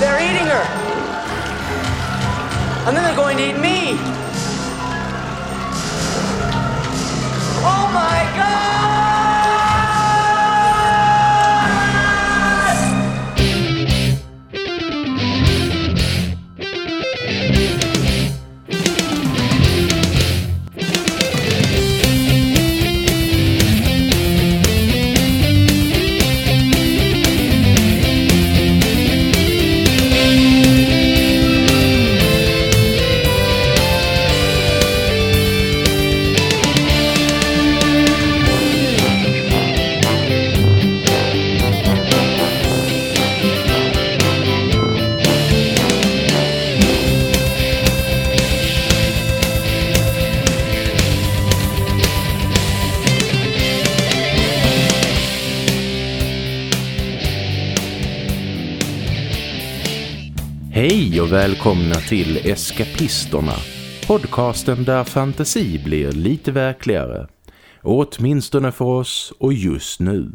They're eating her. And then they're going to eat me. Och välkomna till Eskapisterna. Podcasten där fantasi blir lite verkligare. Åtminstone för oss och just nu.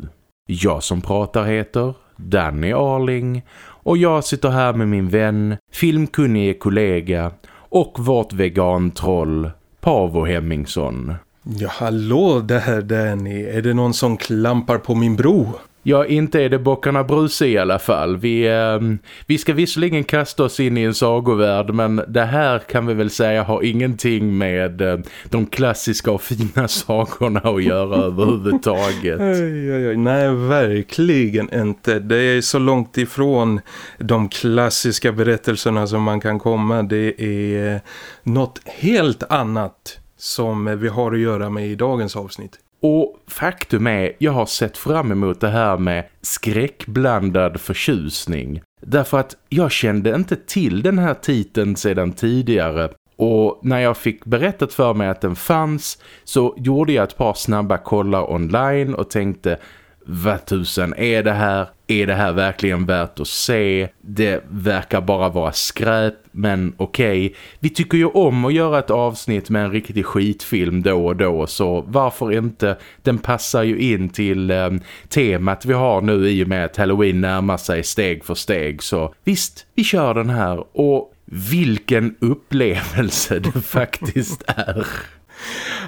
Jag som pratar heter Danny Arling och jag sitter här med min vän, filmkunnige kollega och vårt vegantroll Pavo Hemmingsson. Ja, hallå där Danny. Är det någon som klampar på min bro? Ja, inte är det bockarna Bruse i alla fall. Vi, eh, vi ska visserligen kasta oss in i en sagovärld men det här kan vi väl säga har ingenting med eh, de klassiska och fina sagorna att göra överhuvudtaget. Oj, oj, oj. Nej, verkligen inte. Det är så långt ifrån de klassiska berättelserna som man kan komma. Det är eh, något helt annat som eh, vi har att göra med i dagens avsnitt. Och faktum är, jag har sett fram emot det här med skräckblandad förtjusning. Därför att jag kände inte till den här titeln sedan tidigare. Och när jag fick berättat för mig att den fanns så gjorde jag ett par snabba kollar online och tänkte vad tusen är det här? Är det här verkligen värt att se? Det verkar bara vara skräp, men okej. Okay. Vi tycker ju om att göra ett avsnitt med en riktig skitfilm då och då, så varför inte? Den passar ju in till eh, temat vi har nu i och med att Halloween närmar sig steg för steg. Så visst, vi kör den här och vilken upplevelse det faktiskt är.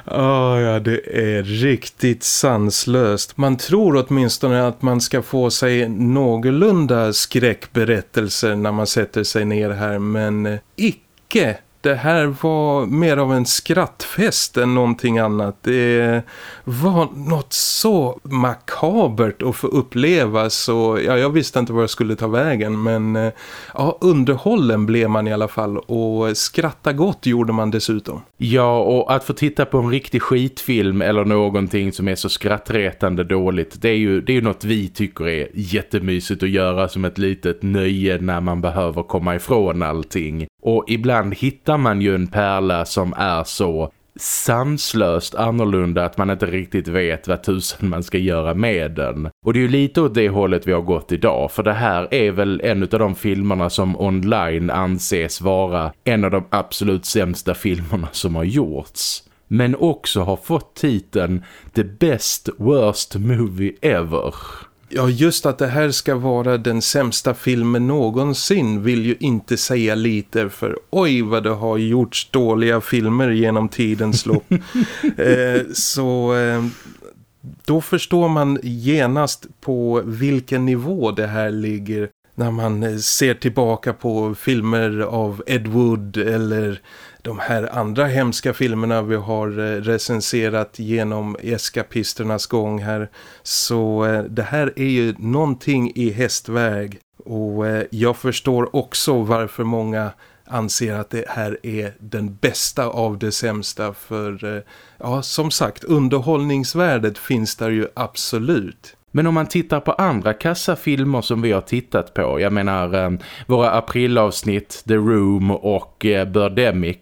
Oh, ja, det är riktigt sanslöst. Man tror åtminstone att man ska få sig någorlunda skräckberättelser när man sätter sig ner här, men eh, icke det här var mer av en skrattfest än någonting annat. Det var något så makabert att få uppleva så ja, jag visste inte var jag skulle ta vägen men eh, ja, underhållen blev man i alla fall och skratta gott gjorde man dessutom. Ja, och att få titta på en riktig skitfilm eller någonting som är så skrattretande dåligt, det är ju, det är ju något vi tycker är jättemysigt att göra som ett litet nöje när man behöver komma ifrån allting. Och ibland hittar man ju en pärla som är så sanslöst annorlunda att man inte riktigt vet vad tusen man ska göra med den. Och det är ju lite åt det hållet vi har gått idag för det här är väl en av de filmerna som online anses vara en av de absolut sämsta filmerna som har gjorts. Men också har fått titeln The Best Worst Movie Ever. Ja, just att det här ska vara den sämsta filmen någonsin vill ju inte säga lite för oj vad det har gjorts dåliga filmer genom tidens lopp. eh, så eh, då förstår man genast på vilken nivå det här ligger när man eh, ser tillbaka på filmer av Ed Wood eller de här andra hemska filmerna vi har eh, recenserat genom eskapisternas gång här. Så eh, det här är ju någonting i hästväg och jag förstår också varför många anser att det här är den bästa av det sämsta för ja som sagt underhållningsvärdet finns där ju absolut. Men om man tittar på andra kassafilmer som vi har tittat på, jag menar ehm, våra aprilavsnitt The Room och eh, Birdemic,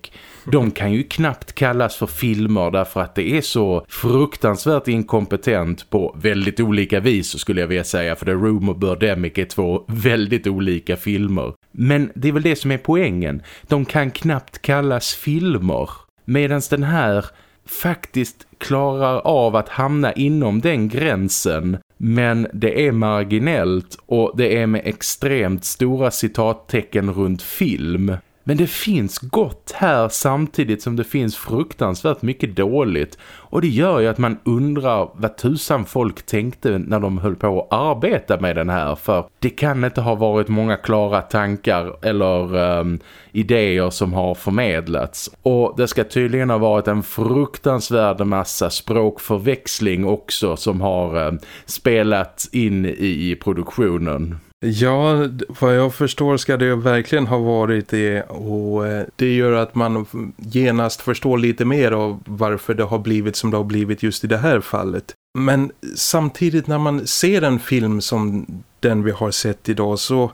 de kan ju knappt kallas för filmer därför att det är så fruktansvärt inkompetent på väldigt olika vis skulle jag vilja säga för The Room och Birdemic är två väldigt olika filmer. Men det är väl det som är poängen. De kan knappt kallas filmer. Medan den här faktiskt klarar av att hamna inom den gränsen men det är marginellt och det är med extremt stora citattecken runt film. Men det finns gott här samtidigt som det finns fruktansvärt mycket dåligt. Och det gör ju att man undrar vad tusan folk tänkte när de höll på att arbeta med den här. För det kan inte ha varit många klara tankar eller um, idéer som har förmedlats. Och det ska tydligen ha varit en fruktansvärd massa språkförväxling också som har um, spelat in i produktionen. Ja, vad jag förstår ska det verkligen ha varit det och eh, det gör att man genast förstår lite mer av varför det har blivit som det har blivit just i det här fallet. Men samtidigt när man ser en film som den vi har sett idag så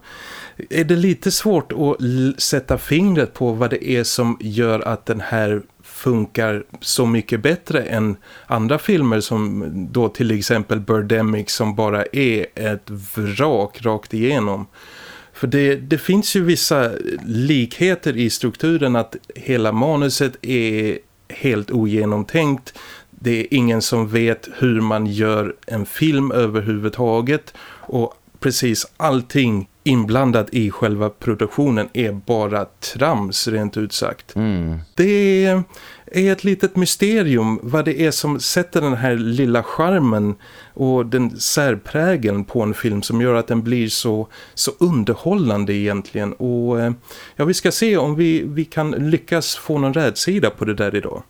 är det lite svårt att sätta fingret på vad det är som gör att den här funkar så mycket bättre än andra filmer som då till exempel Birdemic som bara är ett vrak rakt igenom. För det, det finns ju vissa likheter i strukturen att hela manuset är helt ogenomtänkt. Det är ingen som vet hur man gör en film överhuvudtaget och precis allting inblandad i själva produktionen är bara trams rent ut sagt. Mm. Det är, ett litet mysterium vad det är som sätter den här lilla charmen och den särprägeln på en film som gör att den blir så, så underhållande egentligen. Och eh, ja, vi ska se om vi, vi kan lyckas få någon rädsida på det där idag.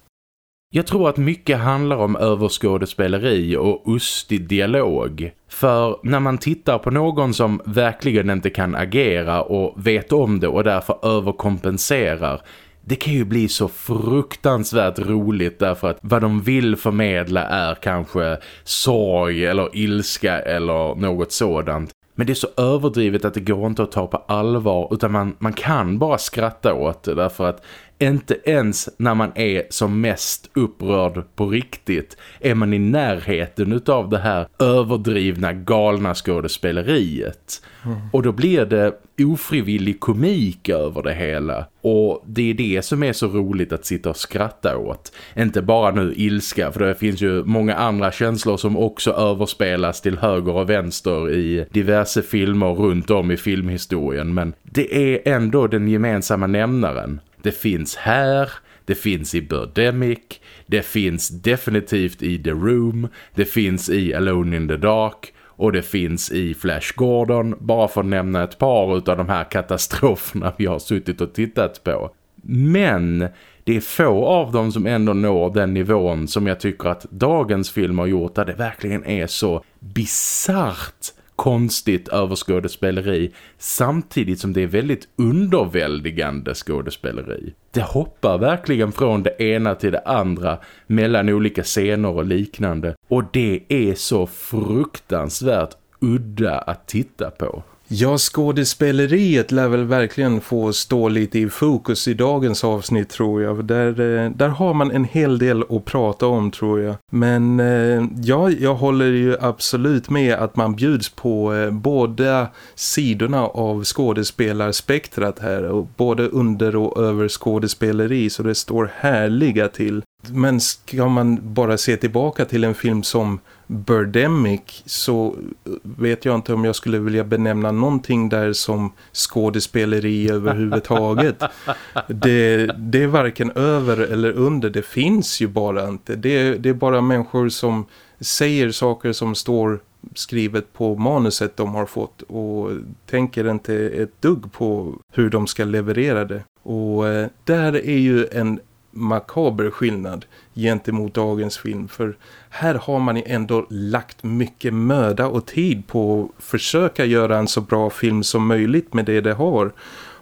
Jag tror att mycket handlar om överskådespeleri och ustig dialog. För när man tittar på någon som verkligen inte kan agera och vet om det och därför överkompenserar det kan ju bli så fruktansvärt roligt därför att vad de vill förmedla är kanske sorg eller ilska eller något sådant. Men det är så överdrivet att det går inte att ta på allvar utan man, man kan bara skratta åt det därför att inte ens när man är som mest upprörd på riktigt är man i närheten av det här överdrivna galna skådespeleriet. Mm. Och då blir det ofrivillig komik över det hela. Och det är det som är så roligt att sitta och skratta åt. Inte bara nu ilska, för det finns ju många andra känslor som också överspelas till höger och vänster i diverse filmer runt om i filmhistorien. Men det är ändå den gemensamma nämnaren. Det finns här, det finns i Birdemic, det finns definitivt i The Room, det finns i Alone in the Dark och det finns i Flash Gordon, bara för att nämna ett par av de här katastroferna vi har suttit och tittat på. Men det är få av dem som ändå når den nivån som jag tycker att dagens film har gjort där det verkligen är så bizart konstigt överskådespeleri samtidigt som det är väldigt underväldigande skådespeleri. Det hoppar verkligen från det ena till det andra mellan olika scener och liknande och det är så fruktansvärt udda att titta på. Ja, skådespeleriet lär väl verkligen få stå lite i fokus i dagens avsnitt tror jag. Där, eh, där har man en hel del att prata om tror jag. Men eh, ja, jag håller ju absolut med att man bjuds på eh, båda sidorna av skådespelarspektrat här. Både under och över skådespeleri så det står härliga till. Men ska man bara se tillbaka till en film som Birdemic så vet jag inte om jag skulle vilja benämna någonting där som skådespeleri överhuvudtaget. det, det är varken över eller under, det finns ju bara inte. Det, det är bara människor som säger saker som står skrivet på manuset de har fått och tänker inte ett dugg på hur de ska leverera det. Och eh, där är ju en makaber skillnad gentemot dagens film för här har man ändå lagt mycket möda och tid på att försöka göra en så bra film som möjligt med det det har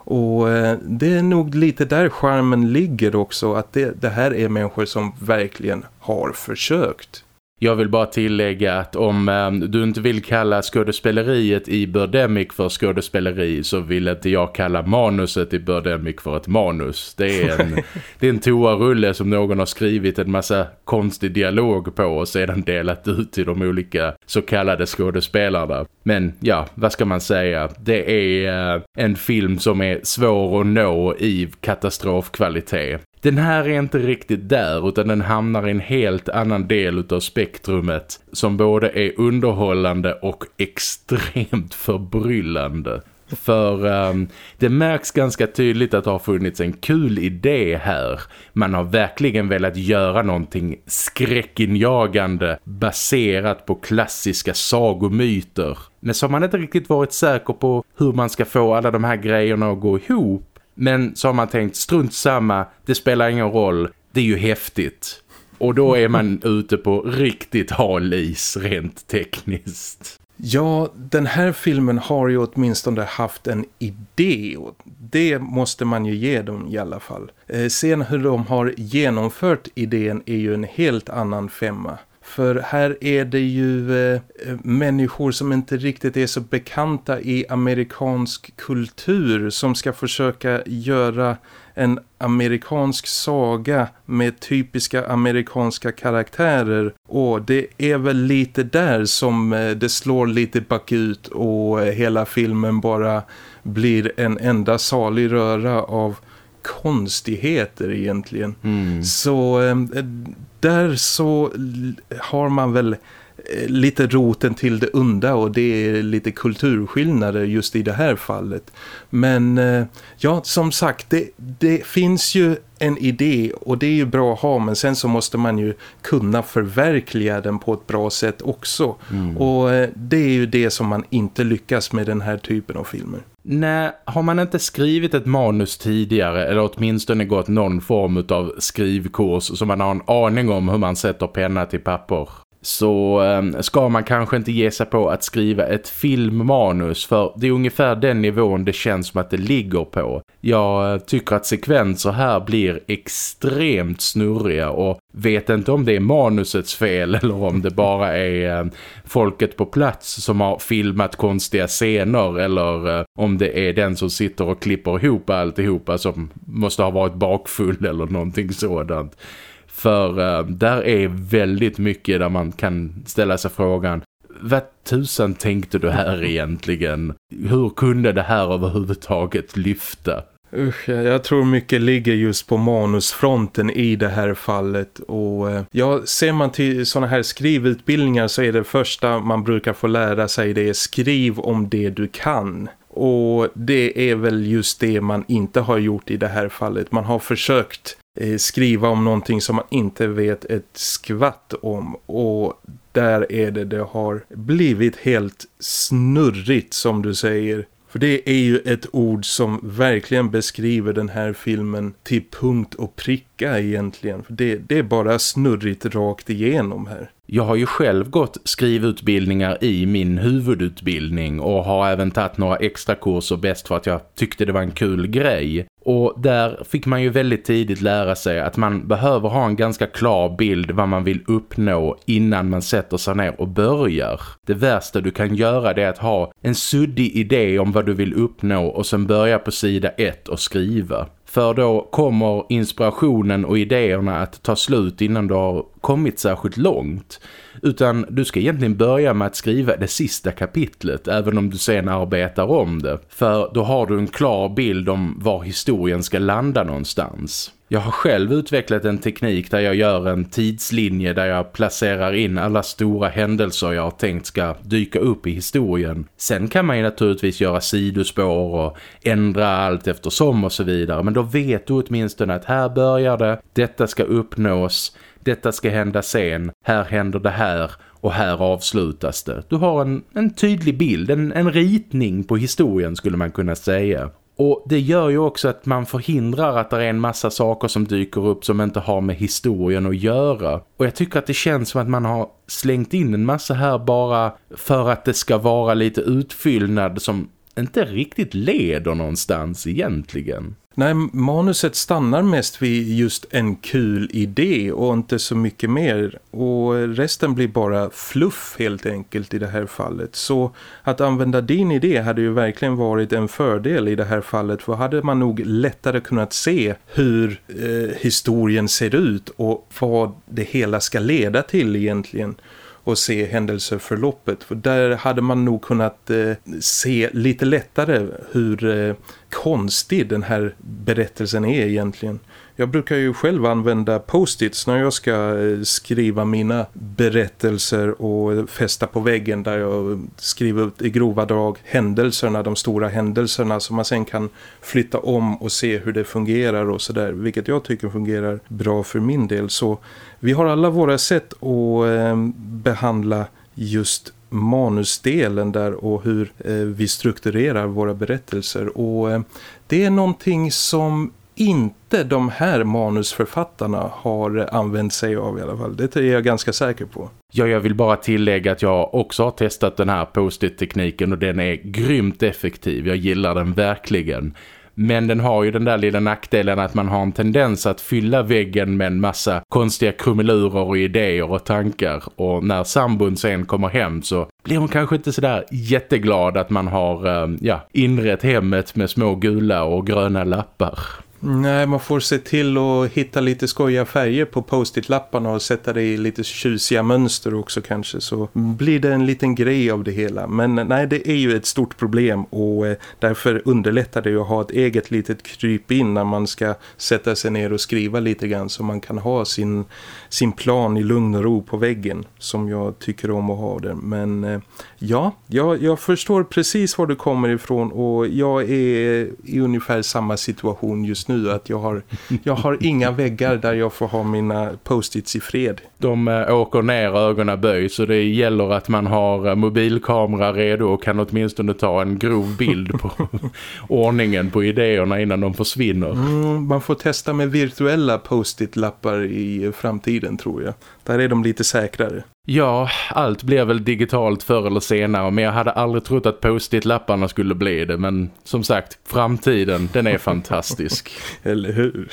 och eh, det är nog lite där charmen ligger också att det, det här är människor som verkligen har försökt. Jag vill bara tillägga att om eh, du inte vill kalla skådespeleriet i Birdemic för skådespeleri så vill inte jag kalla manuset i Birdemic för ett manus. Det är en, det är en toarulle som någon har skrivit en massa konstig dialog på och sedan delat ut till de olika så kallade skådespelarna. Men ja, vad ska man säga? Det är eh, en film som är svår att nå i katastrofkvalitet. Den här är inte riktigt där utan den hamnar i en helt annan del av spektrumet som både är underhållande och extremt förbryllande. För um, det märks ganska tydligt att det har funnits en kul idé här. Man har verkligen velat göra någonting skräckinjagande baserat på klassiska sagomyter. Men har man inte riktigt varit säker på hur man ska få alla de här grejerna att gå ihop. Men så har man tänkt, strunt samma, det spelar ingen roll, det är ju häftigt. Och då är man ute på riktigt halis rent tekniskt. Ja, den här filmen har ju åtminstone haft en idé och det måste man ju ge dem i alla fall. Eh, sen hur de har genomfört idén är ju en helt annan femma. För här är det ju eh, eh människor som inte riktigt är så bekanta i amerikansk kultur som ska försöka göra en amerikansk saga med typiska amerikanska karaktärer och det är väl lite där som eh, det slår lite bakut och eh, hela filmen bara blir en enda salig röra av konstigheter egentligen. Mm. Så eh, där så har man väl lite roten till det unda och det är lite kulturskillnader just i det här fallet. Men eh, ja, som sagt, det, det finns ju en idé och det är ju bra att ha men sen så måste man ju kunna förverkliga den på ett bra sätt också. Mm. Och eh, det är ju det som man inte lyckas med den här typen av filmer. Nej, har man inte skrivit ett manus tidigare eller åtminstone gått någon form av skrivkurs så man har en aning om hur man sätter penna till papper så ehm, ska man kanske inte ge sig på att skriva ett filmmanus för det är ungefär den nivån det känns som att det ligger på. Jag eh, tycker att sekvenser här blir extremt snurriga och vet inte om det är manusets fel eller om det bara är ehm, folket på plats som har filmat konstiga scener eller eh, om det är den som sitter och klipper ihop alltihopa som måste ha varit bakfull eller någonting sådant. För uh, där är väldigt mycket där man kan ställa sig frågan vad tusan tänkte du här egentligen? Hur kunde det här överhuvudtaget lyfta? Usch, jag tror mycket ligger just på manusfronten i det här fallet och eh, ja, ser man till sådana här skrivutbildningar så är det första man brukar få lära sig det är skriv om det du kan. Och det är väl just det man inte har gjort i det här fallet. Man har försökt Eh, Eh, skriva om någonting som man inte vet ett skvatt om och där är det det har blivit helt snurrigt som du säger. För det är ju ett ord som verkligen beskriver den här filmen till punkt och pricka egentligen. För det, det är bara snurrigt rakt igenom här. Jag har ju själv gått skrivutbildningar i min huvudutbildning och har även tagit några extra kurser bäst för att jag tyckte det var en kul grej. Och där fick man ju väldigt tidigt lära sig att man behöver ha en ganska klar bild vad man vill uppnå innan man sätter sig ner och börjar. Det värsta du kan göra det är att ha en suddig idé om vad du vill uppnå och sen börja på sida ett och skriva. För då kommer inspirationen och idéerna att ta slut innan du har kommit särskilt långt. Utan du ska egentligen börja med att skriva det sista kapitlet även om du sen arbetar om det. För då har du en klar bild om var historien ska landa någonstans. Jag har själv utvecklat en teknik där jag gör en tidslinje där jag placerar in alla stora händelser jag har tänkt ska dyka upp i historien. Sen kan man ju naturligtvis göra sidospår och ändra allt eftersom och så vidare. Men då vet du åtminstone att här börjar det, detta ska uppnås, detta ska hända sen, här händer det här och här avslutas det. Du har en, en tydlig bild, en, en ritning på historien skulle man kunna säga. Och det gör ju också att man förhindrar att det är en massa saker som dyker upp som inte har med historien att göra. Och jag tycker att det känns som att man har slängt in en massa här bara för att det ska vara lite utfyllnad som inte riktigt leder någonstans egentligen. Nej, manuset stannar mest vid just en kul idé och inte så mycket mer. Och resten blir bara fluff helt enkelt i det här fallet. Så att använda din idé hade ju verkligen varit en fördel i det här fallet. För hade man nog lättare kunnat se hur eh, historien ser ut och vad det hela ska leda till egentligen och se händelseförloppet. För där hade man nog kunnat eh, se lite lättare hur eh, konstig den här berättelsen är egentligen. Jag brukar ju själv använda post-its när jag ska eh, skriva mina berättelser och fästa på väggen där jag skriver ut i grova drag händelserna, de stora händelserna som man sen kan flytta om och se hur det fungerar och sådär. Vilket jag tycker fungerar bra för min del. Så vi har alla våra sätt att eh, behandla just manusdelen där och hur eh, vi strukturerar våra berättelser och det är någonting som inte de här manusförfattarna har använt sig av i alla fall. Det är jag ganska säker på. Ja, jag vill bara tillägga att jag också har testat den här post-it-tekniken och den är grymt effektiv. Jag gillar den verkligen. Men den har ju den där lilla nackdelen att man har en tendens att fylla väggen med en massa konstiga krumelurer och idéer och tankar. Och när sambon sen kommer hem så blir hon kanske inte sådär jätteglad att man har eh, ja, inrett hemmet med små gula och gröna lappar. Nej, man får se till att hitta lite skojiga färger på post-it-lapparna och sätta det i lite tjusiga mönster också kanske. Så blir det en liten grej av det hela. Men nej, det är ju ett stort problem och eh, därför underlättar det ju att ha ett eget litet kryp in när man ska sätta sig ner och skriva lite grann. Så man kan ha sin, sin plan i lugn och ro på väggen som jag tycker om att ha det. Men eh, ja, jag, jag förstår precis var du kommer ifrån och jag är i ungefär samma situation just nu att jag har, jag har inga väggar där jag får ha mina post-its i fred. De äh, åker ner ögonen böj så det gäller att man har äh, mobilkamera redo och kan åtminstone ta en grov bild på ordningen på idéerna innan de försvinner. Mm, man får testa med virtuella post-it-lappar i framtiden tror jag. Där är de lite säkrare. Ja, allt blir väl digitalt förr eller senare men jag hade aldrig trott att post-it-lapparna skulle bli det. Men som sagt, framtiden, den är fantastisk. eller hur?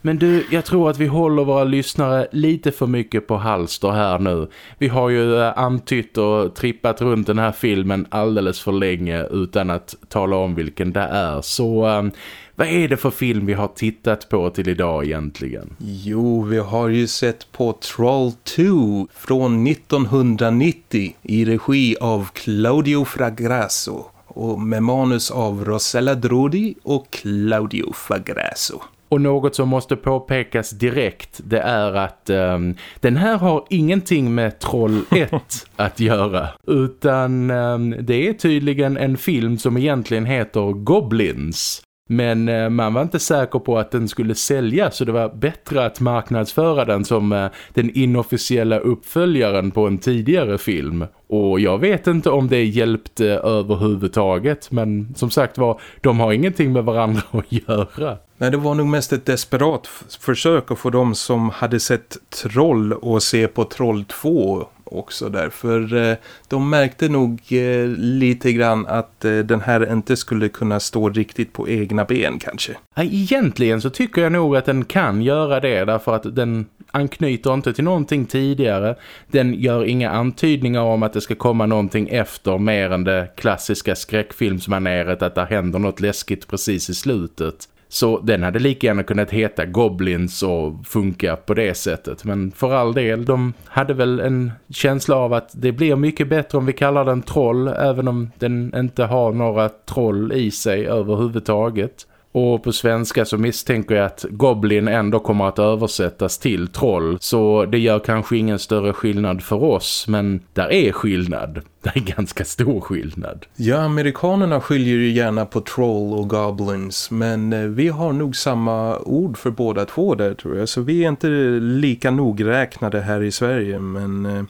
Men du, jag tror att vi håller våra lyssnare lite för mycket på halster här nu. Vi har ju eh, antytt och trippat runt den här filmen alldeles för länge utan att tala om vilken det är. Så um, vad är det för film vi har tittat på till idag egentligen? Jo, vi har ju sett på Troll 2 från 1990 i regi av Claudio Fragrasso och med manus av Rosella Drodi och Claudio Fagrasso. Och något som måste påpekas direkt det är att um, den här har ingenting med Troll 1 att göra. Utan um, det är tydligen en film som egentligen heter Goblins. Men eh, man var inte säker på att den skulle sälja så det var bättre att marknadsföra den som eh, den inofficiella uppföljaren på en tidigare film. Och jag vet inte om det hjälpte eh, överhuvudtaget men som sagt var, de har ingenting med varandra att göra. Nej, det var nog mest ett desperat försök att få dem som hade sett Troll och se på Troll 2 också där, för eh, de märkte nog eh, lite grann att eh, den här inte skulle kunna stå riktigt på egna ben kanske. Egentligen så tycker jag nog att den kan göra det därför att den anknyter inte till någonting tidigare. Den gör inga antydningar om att det ska komma någonting efter mer än det klassiska skräckfilmsmaneret att det händer något läskigt precis i slutet. Så den hade lika gärna kunnat heta Goblins och funka på det sättet. Men för all del, de hade väl en känsla av att det blir mycket bättre om vi kallar den troll. Även om den inte har några troll i sig överhuvudtaget. Och på svenska så misstänker jag att Goblin ändå kommer att översättas till troll. Så det gör kanske ingen större skillnad för oss. Men där är skillnad. Det är ganska stor skillnad. Ja, amerikanerna skiljer ju gärna på troll och goblins. Men eh, vi har nog samma ord för båda två där tror jag. Så vi är inte lika nogräknade här i Sverige. Men eh,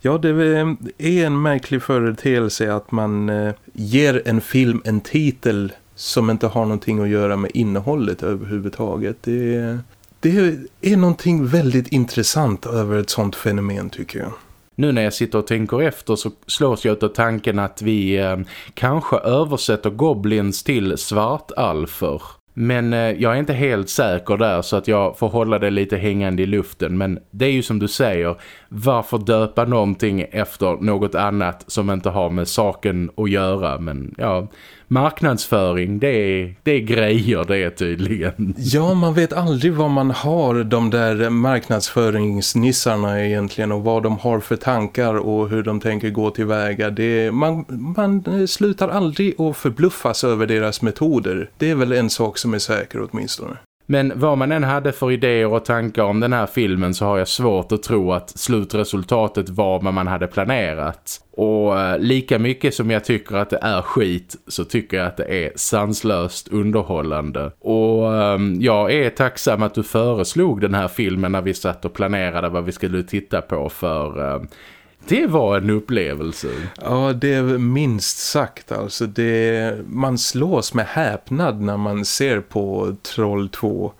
ja, det eh, är en märklig företeelse att man ger en film en titel som inte har någonting att göra med innehållet överhuvudtaget. Det är, det är någonting väldigt intressant över ett sånt fenomen tycker jag. Nu när jag sitter och tänker efter så slås jag av tanken att vi eh, kanske översätter goblins till svartalfer. Men eh, jag är inte helt säker där så att jag får hålla det lite hängande i luften. Men det är ju som du säger, varför döpa någonting efter något annat som inte har med saken att göra? Men ja, marknadsföring, det är, det är grejer det är tydligen. Ja, man vet aldrig vad man har de där marknadsföringsnissarna egentligen och vad de har för tankar och hur de tänker gå tillväga. Det, man, man eh, slutar aldrig att förbluffas över deras metoder. Det är väl en sak som är säker åtminstone. Men vad man än hade för idéer och tankar om den här filmen så har jag svårt att tro att slutresultatet var vad man hade planerat. Och eh, lika mycket som jag tycker att det är skit så tycker jag att det är sanslöst underhållande. Och um, jag är tacksam att du föreslog den här filmen när vi satt och planerade vad vi skulle titta på för... Ehm, det var en upplevelse. Ja, det är minst sagt. Alltså det, man slås med häpnad när man ser på Troll 2.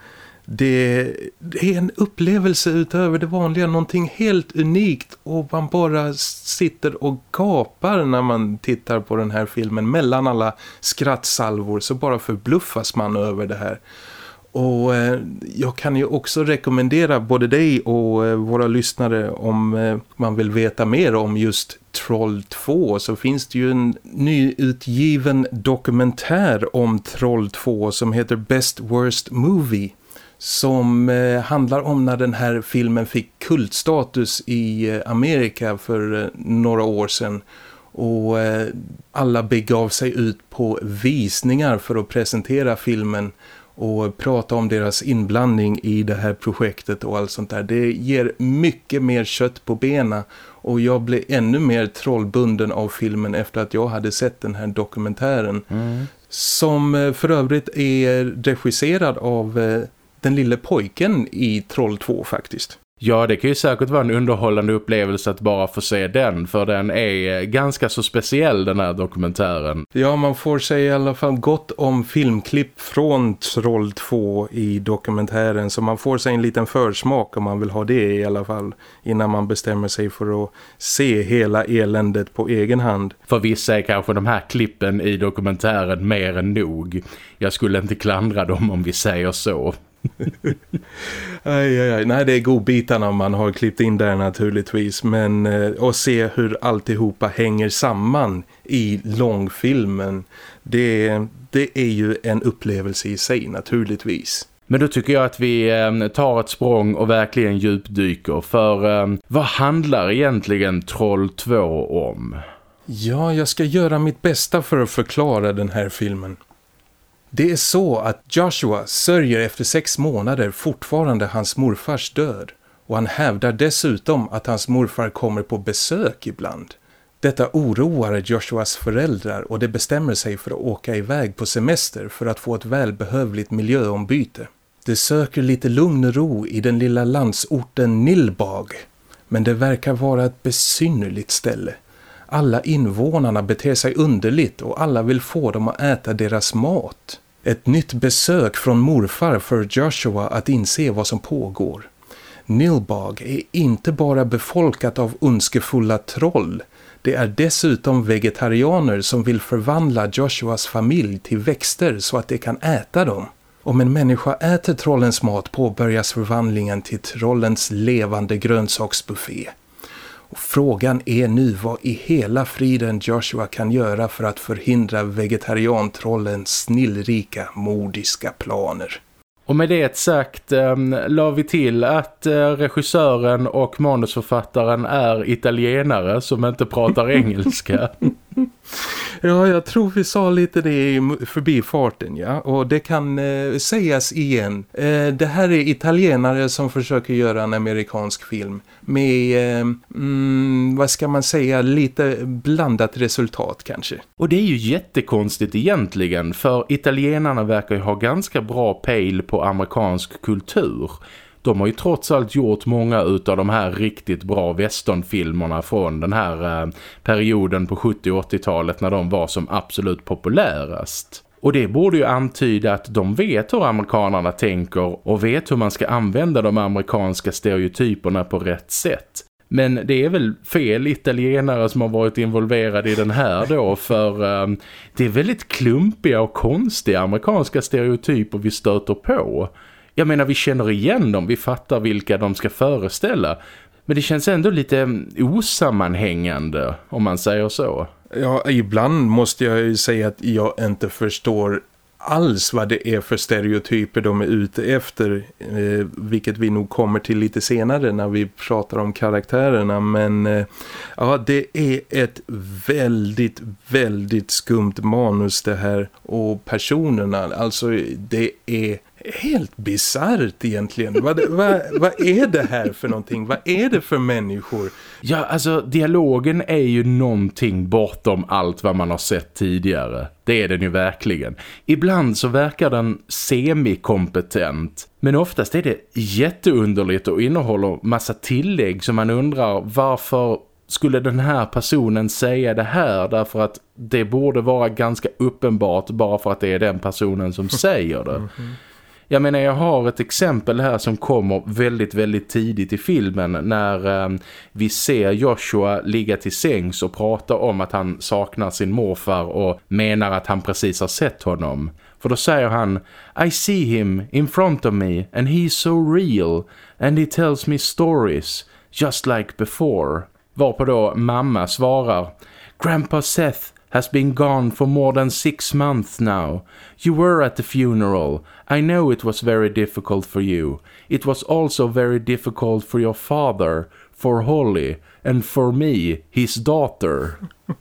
Det, det, är en upplevelse utöver det vanliga, någonting helt unikt och man bara sitter och gapar när man tittar på den här filmen. Mellan alla skrattsalvor så bara förbluffas man över det här. Och eh, jag kan ju också rekommendera både dig och eh, våra lyssnare om eh, man vill veta mer om just Troll 2 så finns det ju en nyutgiven dokumentär om Troll 2 som heter Best Worst Movie som handlar om när den här filmen fick kultstatus i Amerika för några år sedan. Och alla begav sig ut på visningar för att presentera filmen och prata om deras inblandning i det här projektet och allt sånt där. Det ger mycket mer kött på bena och jag blev ännu mer trollbunden av filmen efter att jag hade sett den här dokumentären. Mm. Som eh, för övrigt är regisserad av eh, den lille pojken i Troll 2 faktiskt. Ja, det kan ju säkert vara en underhållande upplevelse att bara få se den. För den är ganska så speciell den här dokumentären. Ja, man får säga i alla fall gott om filmklipp från Troll 2 i dokumentären. Så man får sig en liten försmak om man vill ha det i alla fall. Innan man bestämmer sig för att se hela eländet på egen hand. För vissa är kanske de här klippen i dokumentären mer än nog. Jag skulle inte klandra dem om vi säger så aj, aj, aj. Nej, det är godbitarna man har klippt in där naturligtvis. Men eh, att se hur alltihopa hänger samman i långfilmen, det, det är ju en upplevelse i sig naturligtvis. Men då tycker jag att vi eh, tar ett språng och verkligen djupdyker. För eh, vad handlar egentligen Troll 2 om? Ja, jag ska göra mitt bästa för att förklara den här filmen. Det är så att Joshua sörjer efter sex månader fortfarande hans morfars död och han hävdar dessutom att hans morfar kommer på besök ibland. Detta oroar Joshuas föräldrar och de bestämmer sig för att åka iväg på semester för att få ett välbehövligt miljöombyte. De söker lite lugn och ro i den lilla landsorten Nilbag, men det verkar vara ett besynnerligt ställe. Alla invånarna beter sig underligt och alla vill få dem att äta deras mat. Ett nytt besök från morfar för Joshua att inse vad som pågår. Nilbag är inte bara befolkat av önskefulla troll. Det är dessutom vegetarianer som vill förvandla Joshuas familj till växter så att de kan äta dem. Om en människa äter trollens mat påbörjas förvandlingen till trollens levande grönsaksbuffé. Och frågan är nu vad i hela friden Joshua kan göra för att förhindra vegetariantrollens snillrika mordiska planer. Och med det sagt um, la vi till att uh, regissören och manusförfattaren är italienare som inte pratar engelska. Ja, jag tror vi sa lite det i förbifarten, ja. Och det kan eh, sägas igen. Eh, det här är italienare som försöker göra en amerikansk film med, eh, mm, vad ska man säga, lite blandat resultat kanske. Och det är ju jättekonstigt egentligen, för italienarna verkar ju ha ganska bra pejl på amerikansk kultur de har ju trots allt gjort många utav de här riktigt bra westernfilmerna från den här eh, perioden på 70- 80-talet när de var som absolut populärast. Och det borde ju antyda att de vet hur amerikanerna tänker och vet hur man ska använda de amerikanska stereotyperna på rätt sätt. Men det är väl fel italienare som har varit involverade i den här då för um, det är väldigt klumpiga och konstiga amerikanska stereotyper vi stöter på. Jag menar vi känner igen dem, vi fattar vilka de ska föreställa. Men det känns ändå lite mm, osammanhängande om man säger så. Ja, ibland måste jag ju säga att jag inte förstår alls vad det är för stereotyper de är ute efter. Eh, vilket vi nog kommer till lite senare när vi pratar om karaktärerna. Men eh, ja, det är ett väldigt, väldigt skumt manus det här. Och personerna, alltså det är helt bizarrt egentligen. Vad, vad, vad är det här för någonting? Vad är det för människor? Ja, alltså dialogen är ju någonting bortom allt vad man har sett tidigare. Det är den ju verkligen. Ibland så verkar den semikompetent. Men oftast är det jätteunderligt och innehåller massa tillägg som man undrar varför skulle den här personen säga det här därför att det borde vara ganska uppenbart bara för att det är den personen som säger det. Mm -hmm. Jag menar jag har ett exempel här som kommer väldigt väldigt tidigt i filmen när eh, vi ser Joshua ligga till sängs och prata om att han saknar sin morfar och menar att han precis har sett honom. För då säger han I see him in front of me and he's so real and he tells me stories just like before. Varpå då mamma svarar Grandpa Seth has been gone for more than six months now. You were at the funeral. I know it was very difficult for you. It was also very difficult for your father, for Holly, and for me, his daughter.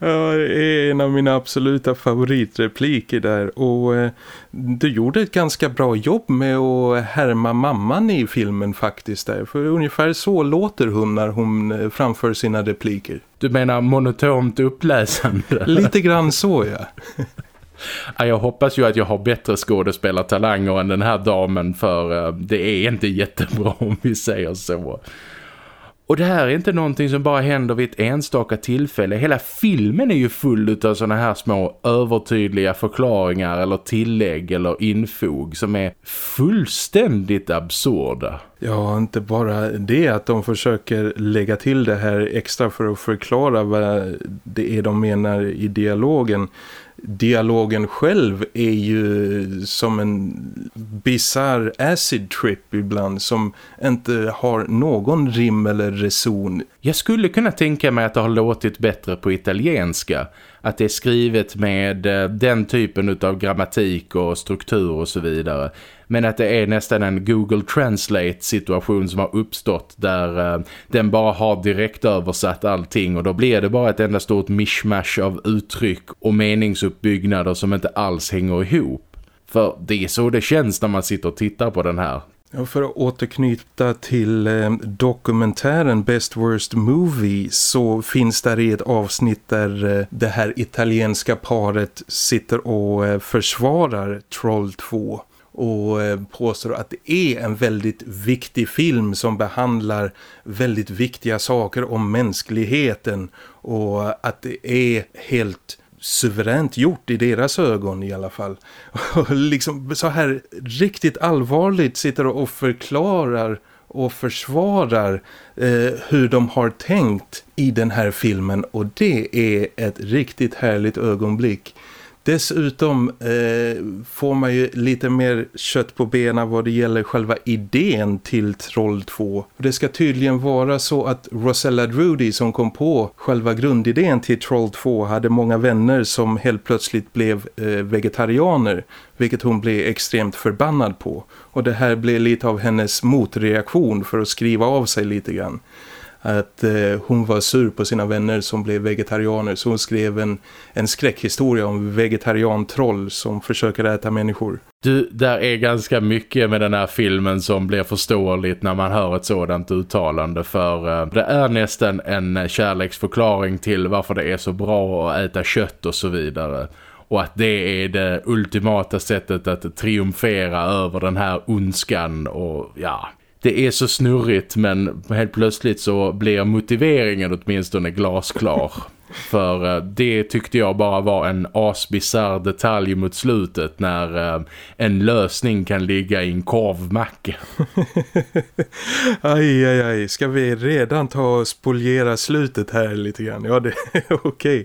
Ja, det är en av mina absoluta favoritrepliker där och eh, du gjorde ett ganska bra jobb med att härma mamman i filmen faktiskt där. För ungefär så låter hon när hon eh, framför sina repliker. Du menar monotont uppläsande? Lite grann så, ja. ja. Jag hoppas ju att jag har bättre skådespelartalanger än den här damen för uh, det är inte jättebra om vi säger så. Och det här är inte någonting som bara händer vid ett enstaka tillfälle. Hela filmen är ju full av sådana här små övertydliga förklaringar eller tillägg eller infog som är fullständigt absurda. Ja, inte bara det att de försöker lägga till det här extra för att förklara vad det är de menar i dialogen dialogen själv är ju som en bizarr acid trip ibland som inte har någon rim eller reson. Jag skulle kunna tänka mig att det har låtit bättre på italienska. Att det är skrivet med eh, den typen av grammatik och struktur och så vidare. Men att det är nästan en Google Translate situation som har uppstått där eh, den bara har direkt översatt allting och då blir det bara ett enda stort mishmash av uttryck och meningsuppbyggnader som inte alls hänger ihop. För det är så det känns när man sitter och tittar på den här. För att återknyta till eh, dokumentären Best Worst Movie så finns där i ett avsnitt där eh, det här italienska paret sitter och eh, försvarar Troll 2 och påstår att det är en väldigt viktig film som behandlar väldigt viktiga saker om mänskligheten och att det är helt suveränt gjort i deras ögon i alla fall. Och liksom så här riktigt allvarligt sitter och förklarar och försvarar eh, hur de har tänkt i den här filmen och det är ett riktigt härligt ögonblick. Dessutom eh, får man ju lite mer kött på benen vad det gäller själva idén till Troll 2. Det ska tydligen vara så att Rosella Drudy som kom på själva grundidén till Troll 2 hade många vänner som helt plötsligt blev eh, vegetarianer. Vilket hon blev extremt förbannad på. Och det här blev lite av hennes motreaktion för att skriva av sig lite grann att eh, hon var sur på sina vänner som blev vegetarianer. Så hon skrev en, en skräckhistoria om vegetariantroll som försöker äta människor. Du, där är ganska mycket med den här filmen som blir förståeligt när man hör ett sådant uttalande. För eh, det är nästan en kärleksförklaring till varför det är så bra att äta kött och så vidare. Och att det är det ultimata sättet att triumfera över den här ondskan och ja, det är så snurrigt men helt plötsligt så blir motiveringen åtminstone glasklar. För eh, det tyckte jag bara var en asbisarr detalj mot slutet när eh, en lösning kan ligga i en korvmacka. aj, aj, aj. Ska vi redan ta och spoliera slutet här lite grann? Ja, det är okej. Okay.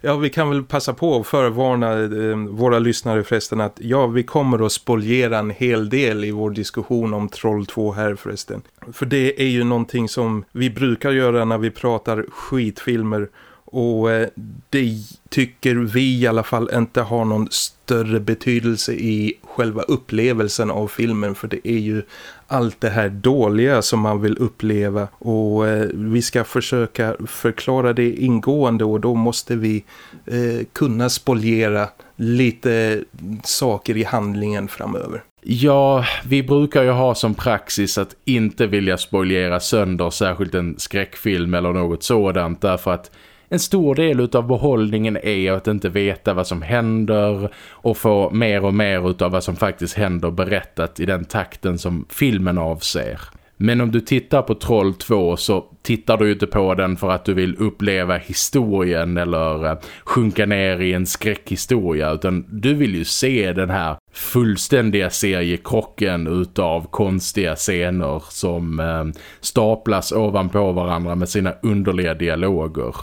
Ja, vi kan väl passa på att förvarna eh, våra lyssnare förresten att ja, vi kommer att spoliera en hel del i vår diskussion om Troll 2 här förresten. För det är ju någonting som vi brukar göra när vi pratar skitfilmer och eh, det tycker vi i alla fall inte har någon större betydelse i själva upplevelsen av filmen för det är ju allt det här dåliga som man vill uppleva och eh, vi ska försöka förklara det ingående och då måste vi eh, kunna spoliera lite saker i handlingen framöver. Ja, vi brukar ju ha som praxis att inte vilja spoilera sönder särskilt en skräckfilm eller något sådant därför att en stor del av behållningen är att inte veta vad som händer och få mer och mer av vad som faktiskt händer berättat i den takten som filmen avser. Men om du tittar på Troll 2 så tittar du inte på den för att du vill uppleva historien eller eh, sjunka ner i en skräckhistoria utan du vill ju se den här fullständiga seriekrocken utav konstiga scener som eh, staplas ovanpå varandra med sina underliga dialoger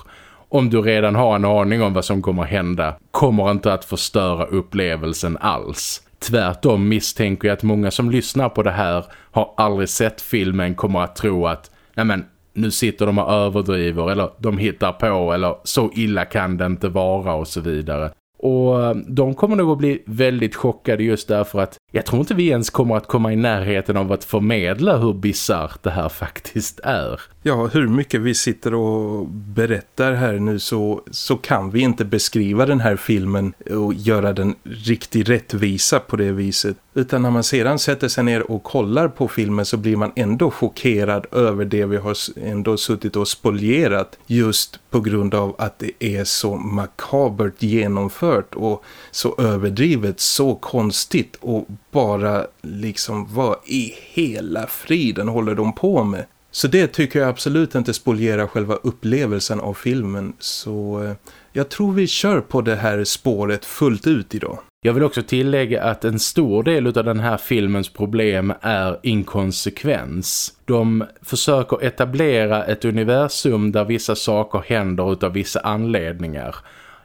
om du redan har en aning om vad som kommer hända kommer inte att förstöra upplevelsen alls. Tvärtom misstänker jag att många som lyssnar på det här har aldrig sett filmen kommer att tro att nej men, nu sitter de och överdriver eller de hittar på eller så illa kan det inte vara och så vidare. Och eh, de kommer nog att bli väldigt chockade just därför att jag tror inte vi ens kommer att komma i närheten av att förmedla hur bizarrt det här faktiskt är. Ja, hur mycket vi sitter och berättar här nu så, så kan vi inte beskriva den här filmen och göra den riktigt rättvisa på det viset. Utan när man sedan sätter sig ner och kollar på filmen så blir man ändå chockerad över det vi har ändå suttit och spolierat just på grund av att det är så makabert genomfört och så överdrivet, så konstigt och bara liksom vad i hela friden håller de på med? Så det tycker jag absolut inte spolierar själva upplevelsen av filmen. Så eh, jag tror vi kör på det här spåret fullt ut idag. Jag vill också tillägga att en stor del av den här filmens problem är inkonsekvens. De försöker etablera ett universum där vissa saker händer utav vissa anledningar.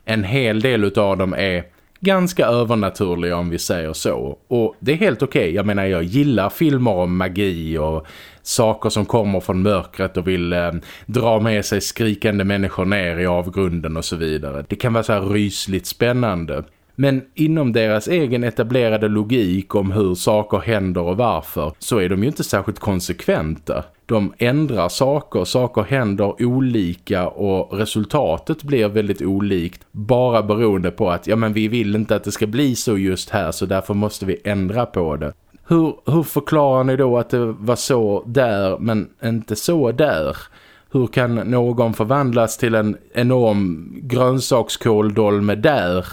En hel del av dem är ganska övernaturliga om vi säger så. Och det är helt okej. Okay. Jag menar, jag gillar filmer om magi och saker som kommer från mörkret och vill eh, dra med sig skrikande människor ner i avgrunden och så vidare. Det kan vara så här rysligt spännande. Men inom deras egen etablerade logik om hur saker händer och varför så är de ju inte särskilt konsekventa. De ändrar saker, saker händer olika och resultatet blir väldigt olikt bara beroende på att ja men vi vill inte att det ska bli så just här så därför måste vi ändra på det. Hur, hur förklarar ni då att det var så där men inte så där? Hur kan någon förvandlas till en enorm grönsakskåldolme där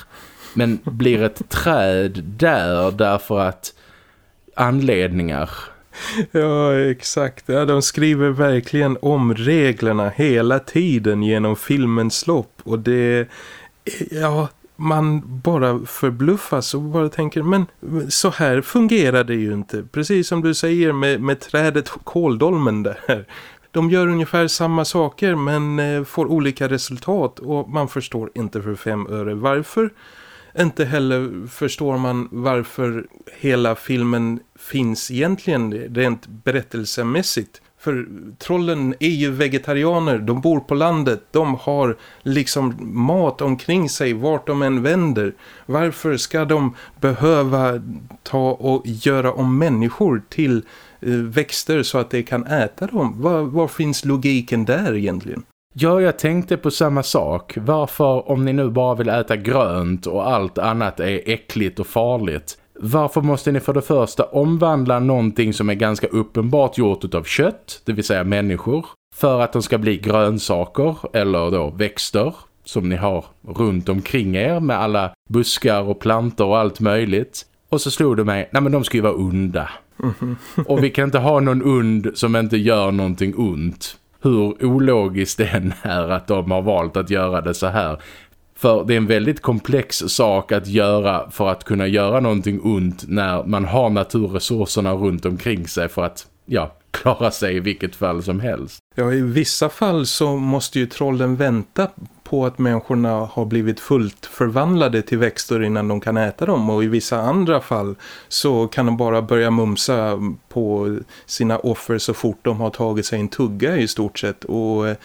men blir ett träd där därför att anledningar. Ja, exakt. Ja, de skriver verkligen om reglerna hela tiden genom filmens lopp och det... Ja, man bara förbluffas och bara tänker men så här fungerar det ju inte. Precis som du säger med, med trädet kåldolmen där. De gör ungefär samma saker men eh, får olika resultat och man förstår inte för fem öre varför. Inte heller förstår man varför hela filmen finns egentligen rent berättelsemässigt. För trollen är ju vegetarianer, de bor på landet, de har liksom mat omkring sig vart de än vänder. Varför ska de behöva ta och göra om människor till eh, växter så att de kan äta dem? Var, var finns logiken där egentligen? Ja, jag tänkte på samma sak. Varför, om ni nu bara vill äta grönt och allt annat är äckligt och farligt, varför måste ni för det första omvandla någonting som är ganska uppenbart gjort av kött, det vill säga människor, för att de ska bli grönsaker eller då växter som ni har runt omkring er med alla buskar och plantor och allt möjligt. Och så slog det mig, nej men de ska ju vara onda. Mm -hmm. och vi kan inte ha någon und som inte gör någonting ont hur ologiskt det än är att de har valt att göra det så här. För det är en väldigt komplex sak att göra för att kunna göra någonting ont när man har naturresurserna runt omkring sig för att, ja, klara sig i vilket fall som helst. Ja, i vissa fall så måste ju trollen vänta på att människorna har blivit fullt förvandlade till växter innan de kan äta dem och i vissa andra fall så kan de bara börja mumsa på sina offer så fort de har tagit sig en tugga i stort sett och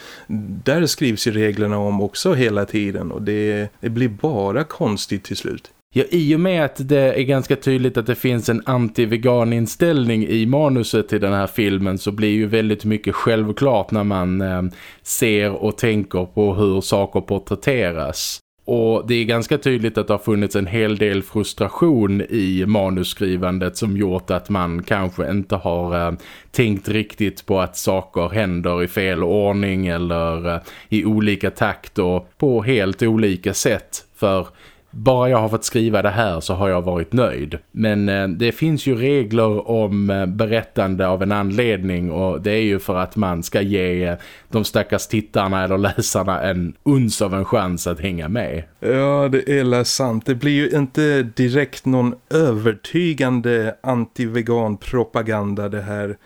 där skrivs ju reglerna om också hela tiden och det, det blir bara konstigt till slut. Ja, i och med att det är ganska tydligt att det finns en anti-vegan inställning i manuset till den här filmen så blir ju väldigt mycket självklart när man eh, ser och tänker på hur saker porträtteras. Och det är ganska tydligt att det har funnits en hel del frustration i manusskrivandet som gjort att man kanske inte har eh, tänkt riktigt på att saker händer i fel ordning eller eh, i olika takt och på helt olika sätt. För bara jag har fått skriva det här så har jag varit nöjd. Men eh, det finns ju regler om eh, berättande av en anledning och det är ju för att man ska ge eh, de stackars tittarna eller läsarna en uns av en chans att hänga med. Ja, det är sant. Det blir ju inte direkt någon övertygande anti-vegan propaganda det här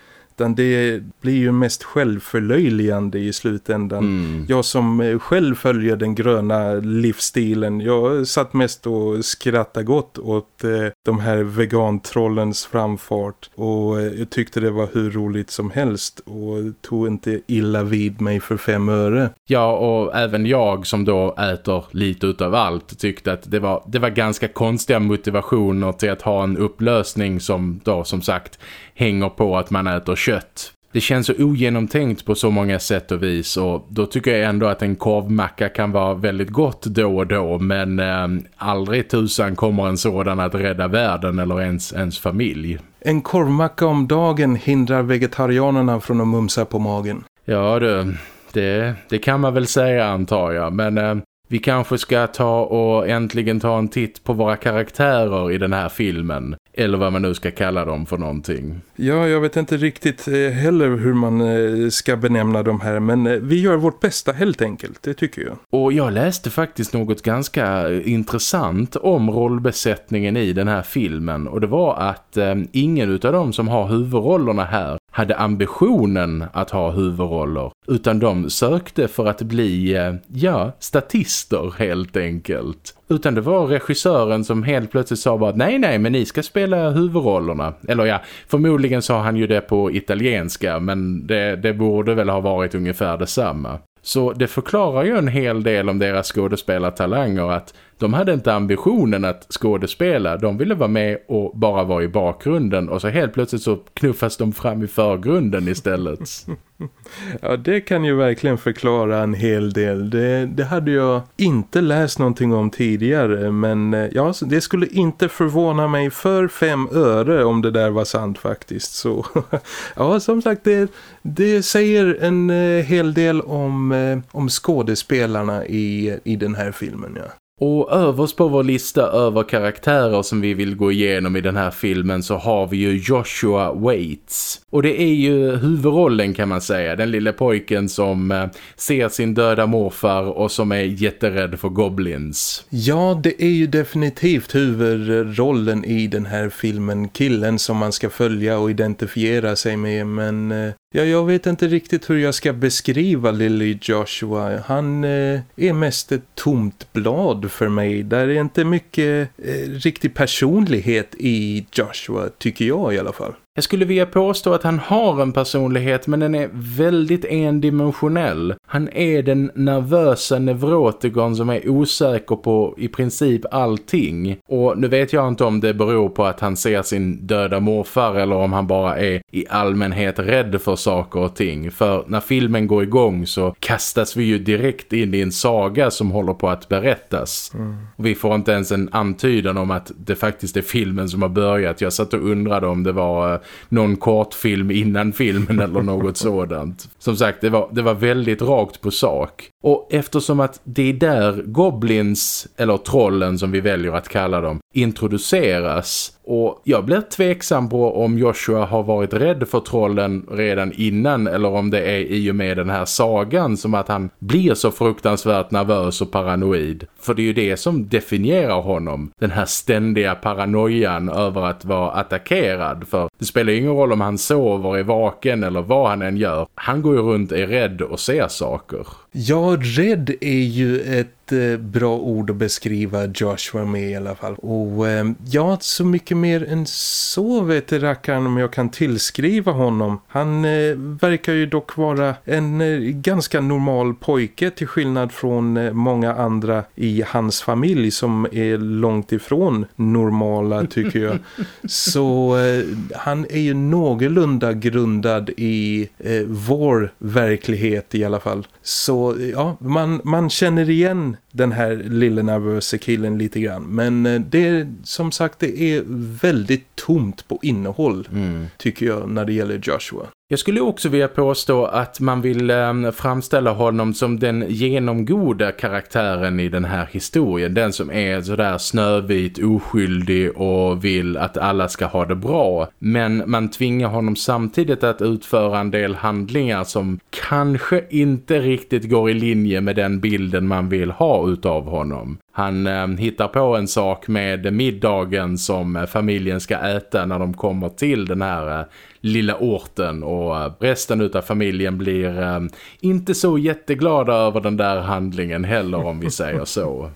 utan det blir ju mest självförlöjligande i slutändan. Mm. Jag som eh, själv följer den gröna livsstilen, jag satt mest och skrattade gott åt eh, de här vegantrollens framfart och eh, jag tyckte det var hur roligt som helst och tog inte illa vid mig för fem öre. Ja, och även jag som då äter lite utav allt tyckte att det var, det var ganska konstiga motivationer till att ha en upplösning som då som sagt hänger på att man äter kött. Det känns så ogenomtänkt på så många sätt och vis och då tycker jag ändå att en korvmacka kan vara väldigt gott då och då men eh, aldrig tusan kommer en sådan att rädda världen eller ens, ens familj. En korvmacka om dagen hindrar vegetarianerna från att mumsa på magen. Ja du, det, det kan man väl säga antar jag men eh, vi kanske ska ta och äntligen ta en titt på våra karaktärer i den här filmen. Eller vad man nu ska kalla dem för någonting. Ja, jag vet inte riktigt eh, heller hur man eh, ska benämna de här. Men eh, vi gör vårt bästa helt enkelt, det tycker jag. Och jag läste faktiskt något ganska intressant om rollbesättningen i den här filmen. Och det var att eh, ingen av dem som har huvudrollerna här hade ambitionen att ha huvudroller utan de sökte för att bli, eh, ja, statister helt enkelt. Utan det var regissören som helt plötsligt sa bara nej nej men ni ska spela huvudrollerna. Eller ja, förmodligen sa han ju det på italienska men det, det borde väl ha varit ungefär detsamma. Så det förklarar ju en hel del om deras skådespelartalanger att de hade inte ambitionen att skådespela. De ville vara med och bara vara i bakgrunden och så helt plötsligt så knuffas de fram i förgrunden istället. Ja, det kan ju verkligen förklara en hel del. Det, det, hade jag inte läst någonting om tidigare. Men eh, ja, det skulle inte förvåna mig för fem öre om det där var sant faktiskt. Så ja, som sagt, det, det säger en eh, hel del om, eh, om skådespelarna i, i den här filmen, ja. Och överst på vår lista över karaktärer som vi vill gå igenom i den här filmen så har vi ju Joshua Waits. Och det är ju huvudrollen kan man säga, den lilla pojken som eh, ser sin döda morfar och som är jätterädd för goblins. Ja, det är ju definitivt huvudrollen i den här filmen, killen som man ska följa och identifiera sig med. Men eh, Ja, jag vet inte riktigt hur jag ska beskriva Lily Joshua. Han eh, är mest ett tomt blad för mig. Där är inte mycket eh, riktig personlighet i Joshua, tycker jag i alla fall. Jag skulle vilja påstå att han har en personlighet men den är väldigt endimensionell. Han är den nervösa neurotikern som är osäker på i princip allting. Och nu vet jag inte om det beror på att han ser sin döda morfar eller om han bara är i allmänhet rädd för saker och ting. För när filmen går igång så kastas vi ju direkt in i en saga som håller på att berättas. Mm. Vi får inte ens en antydan om att det faktiskt är filmen som har börjat. Jag satt och undrade om det var eh, någon kortfilm innan filmen eller något sådant. Som sagt, det var, det var väldigt rakt på sak. Och eftersom att det är där goblins, eller trollen som vi väljer att kalla dem, introduceras och jag blir tveksam på om Joshua har varit rädd för trollen redan innan eller om det är i och med den här sagan som att han blir så fruktansvärt nervös och paranoid. För det är ju det som definierar honom. Den här ständiga paranoian över att vara attackerad. För det spelar ingen roll om han sover, är vaken eller vad han än gör. Han går ju runt, är rädd och ser saker. Ja, rädd är ju ett bra ord att beskriva Joshua med i alla fall. Och eh, ja, så mycket mer än så vet rackaren om jag kan tillskriva honom. Han eh, verkar ju dock vara en eh, ganska normal pojke till skillnad från eh, många andra i hans familj som är långt ifrån normala tycker jag. så eh, han är ju någorlunda grundad i vår verklighet i alla fall. Så ja, man, man känner igen den här lille nervösa killen lite grann. Men eh, det är som sagt det är väldigt tomt på innehåll mm. tycker jag när det gäller Joshua. Jag skulle också vilja påstå att man vill eh, framställa honom som den genomgoda karaktären i den här historien. Den som är sådär snövit, oskyldig och vill att alla ska ha det bra. Men man tvingar honom samtidigt att utföra en del handlingar som kanske inte riktigt går i linje med den bilden man vill ha utav honom. Han eh, hittar på en sak med middagen som familjen ska äta när de kommer till den här eh, lilla orten och eh, resten av familjen blir eh, inte så jätteglada över den där handlingen heller om vi säger så.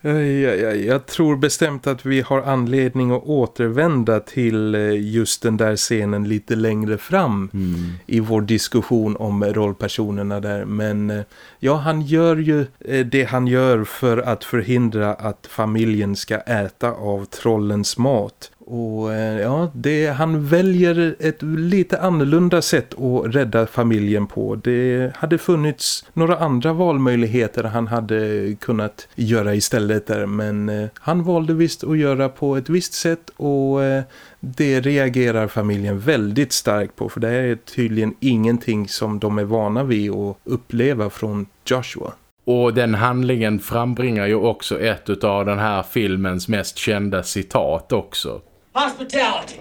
Jag, jag, tror bestämt att vi har anledning att återvända till eh, just den där scenen lite längre fram mm. i vår diskussion om rollpersonerna där. Men eh, ja, han gör ju det han gör för att förhindra att familjen ska äta av trollens mat. Och eh, ja, det, han väljer ett lite annorlunda sätt att rädda familjen på. Det hade funnits några andra valmöjligheter han hade kunnat göra istället där. Men eh, han valde visst att göra på ett visst sätt och eh, det reagerar familjen väldigt starkt på. För det är tydligen ingenting som de är vana vid att uppleva från Joshua. Och den handlingen frambringar ju också ett av den här filmens mest kända citat också hospitality.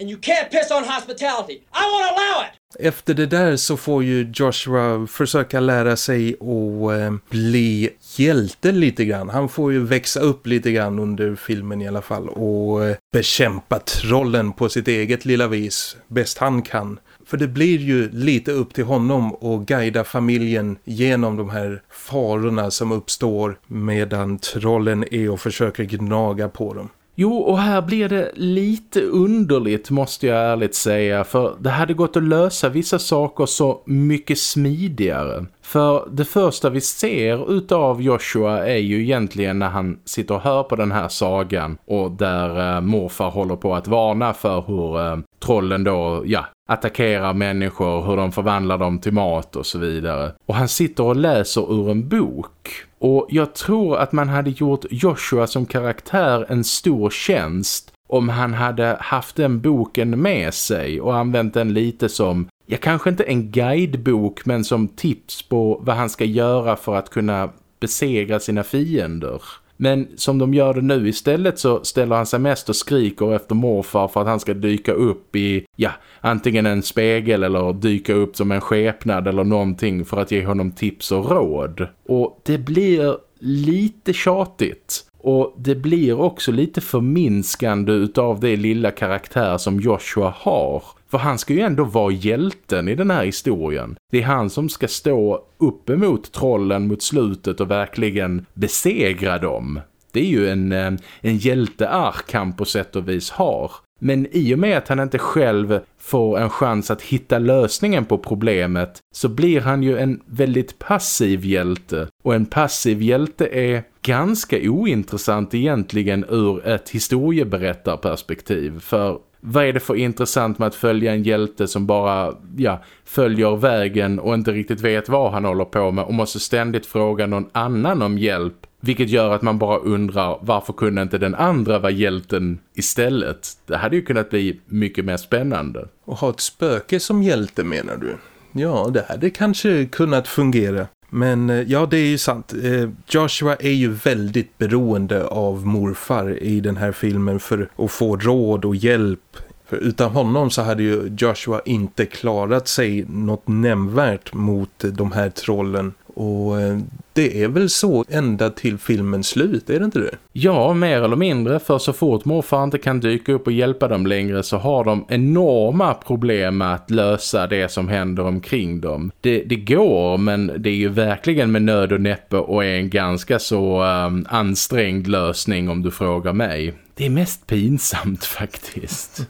And you can't piss on hospitality. I won't allow it! Efter det där så får ju Joshua försöka lära sig att eh, bli hjälte lite grann. Han får ju växa upp lite grann under filmen i alla fall och eh, bekämpa trollen på sitt eget lilla vis bäst han kan. För det blir ju lite upp till honom att guida familjen genom de här farorna som uppstår medan trollen är och försöker gnaga på dem. Jo, och här blir det lite underligt måste jag ärligt säga. För det hade gått att lösa vissa saker så mycket smidigare. För det första vi ser utav Joshua är ju egentligen när han sitter och hör på den här sagan. Och där eh, morfar håller på att varna för hur eh, trollen då, ja, attackerar människor, hur de förvandlar dem till mat och så vidare. Och han sitter och läser ur en bok. Och jag tror att man hade gjort Joshua som karaktär en stor tjänst om han hade haft den boken med sig och använt den lite som, ja kanske inte en guidebok men som tips på vad han ska göra för att kunna besegra sina fiender. Men som de gör det nu istället så ställer han sig mest och skriker efter morfar för att han ska dyka upp i, ja, antingen en spegel eller dyka upp som en skepnad eller någonting för att ge honom tips och råd. Och det blir lite tjatigt. Och det blir också lite förminskande utav det lilla karaktär som Joshua har. För han ska ju ändå vara hjälten i den här historien. Det är han som ska stå upp emot trollen mot slutet och verkligen besegra dem. Det är ju en, eh, en hjälteark han på sätt och vis har. Men i och med att han inte själv får en chans att hitta lösningen på problemet så blir han ju en väldigt passiv hjälte. Och en passiv hjälte är ganska ointressant egentligen ur ett historieberättarperspektiv. För vad är det för intressant med att följa en hjälte som bara ja, följer vägen och inte riktigt vet vad han håller på med och måste ständigt fråga någon annan om hjälp vilket gör att man bara undrar varför kunde inte den andra vara hjälten istället? Det hade ju kunnat bli mycket mer spännande. Och ha ett spöke som hjälte menar du? Ja, det hade kanske kunnat fungera. Men eh, ja, det är ju sant. Eh, Joshua är ju väldigt beroende av morfar i den här filmen för att få råd och hjälp. För utan honom så hade ju Joshua inte klarat sig något nämnvärt mot de här trollen. Och eh, det är väl så ända till filmens slut, är det inte det? Ja, mer eller mindre. För så fort morfar inte kan dyka upp och hjälpa dem längre så har de enorma problem med att lösa det som händer omkring dem. Det, det går, men det är ju verkligen med nöd och näppe och är en ganska så um, ansträngd lösning om du frågar mig. Det är mest pinsamt faktiskt.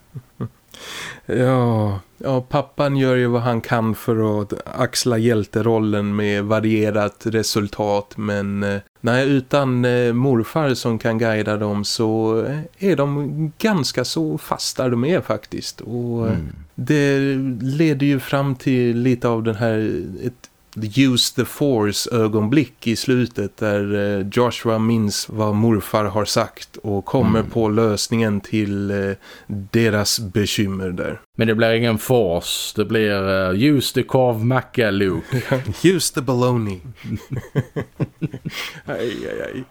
Ja, ja, pappan gör ju vad han kan för att axla hjälterollen med varierat resultat. Men eh, nej, utan eh, morfar som kan guida dem så är de ganska så fasta de är faktiskt. Och eh, mm. det leder ju fram till lite av den här, ett use the force ögonblick i slutet där eh, Joshua minns vad morfar har sagt och kommer mm. på lösningen till eh, deras bekymmer där. Men det blir ingen force, det blir uh, use the korvmacka Luke. use the baloney. aj, aj, aj.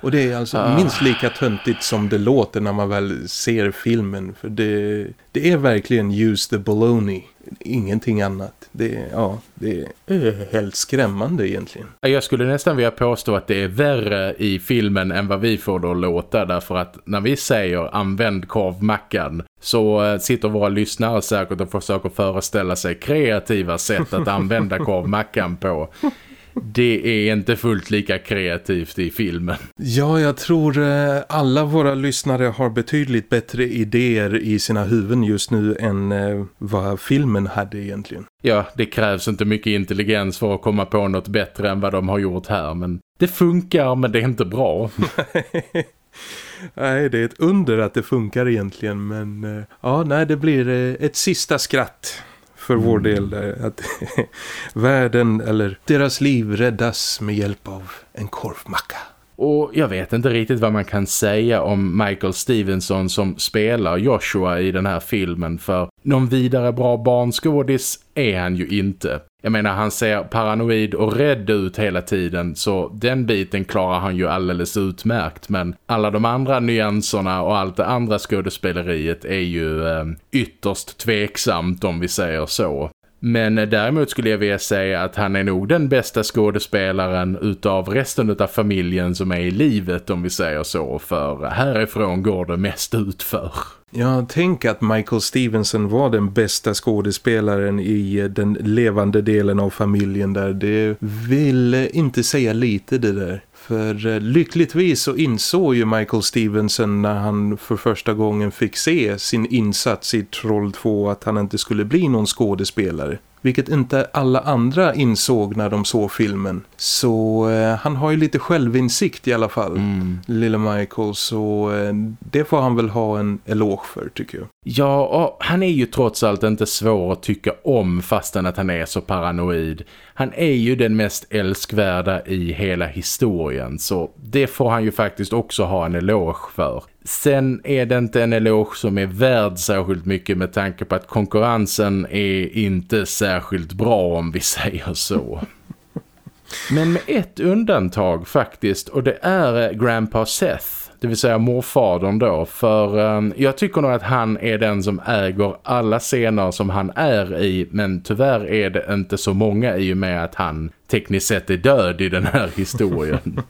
Och det är alltså ah. minst lika töntigt som det låter när man väl ser filmen. För det, det är verkligen use the baloney. Ingenting annat. Det, ja, det är helt skrämmande egentligen. Jag skulle nästan vilja påstå att det är värre i filmen än vad vi får då låta. Därför att när vi säger använd korvmackan så eh, sitter våra lyssnare säkert och försöker föreställa sig kreativa sätt att använda korvmackan på det är inte fullt lika kreativt i filmen. Ja, jag tror eh, alla våra lyssnare har betydligt bättre idéer i sina huvuden just nu än eh, vad filmen hade egentligen. Ja, det krävs inte mycket intelligens för att komma på något bättre än vad de har gjort här, men det funkar men det är inte bra. nej, det är ett under att det funkar egentligen, men eh, ja, nej, det blir ett sista skratt för vår mm. del där, att världen eller deras liv räddas med hjälp av en korvmacka. Och jag vet inte riktigt vad man kan säga om Michael Stevenson som spelar Joshua i den här filmen för någon vidare bra barnskådis är han ju inte. Jag menar han ser paranoid och rädd ut hela tiden så den biten klarar han ju alldeles utmärkt men alla de andra nyanserna och allt det andra skådespeleriet är ju eh, ytterst tveksamt om vi säger så. Men däremot skulle jag vilja säga att han är nog den bästa skådespelaren utav resten av familjen som är i livet om vi säger så. För härifrån går det mest utför. Jag tänker att Michael Stevenson var den bästa skådespelaren i eh, den levande delen av familjen där. Det vill inte säga lite det där. För eh, lyckligtvis så insåg ju Michael Stevenson när han för första gången fick se sin insats i Troll 2 att han inte skulle bli någon skådespelare. Vilket inte alla andra insåg när de såg filmen. Så eh, han har ju lite självinsikt i alla fall, mm. lilla Michael. Så eh, det får han väl ha en eloge för tycker jag. Ja, han är ju trots allt inte svår att tycka om fastän att han är så paranoid. Han är ju den mest älskvärda i hela historien så det får han ju faktiskt också ha en eloge för. Sen är det inte en eloge som är värd särskilt mycket med tanke på att konkurrensen är inte särskilt bra om vi säger så. Men med ett undantag faktiskt och det är eh, Grandpa Seth det vill säga morfadern då. För um, jag tycker nog att han är den som äger alla scener som han är i. Men tyvärr är det inte så många i och med att han tekniskt sett är död i den här historien.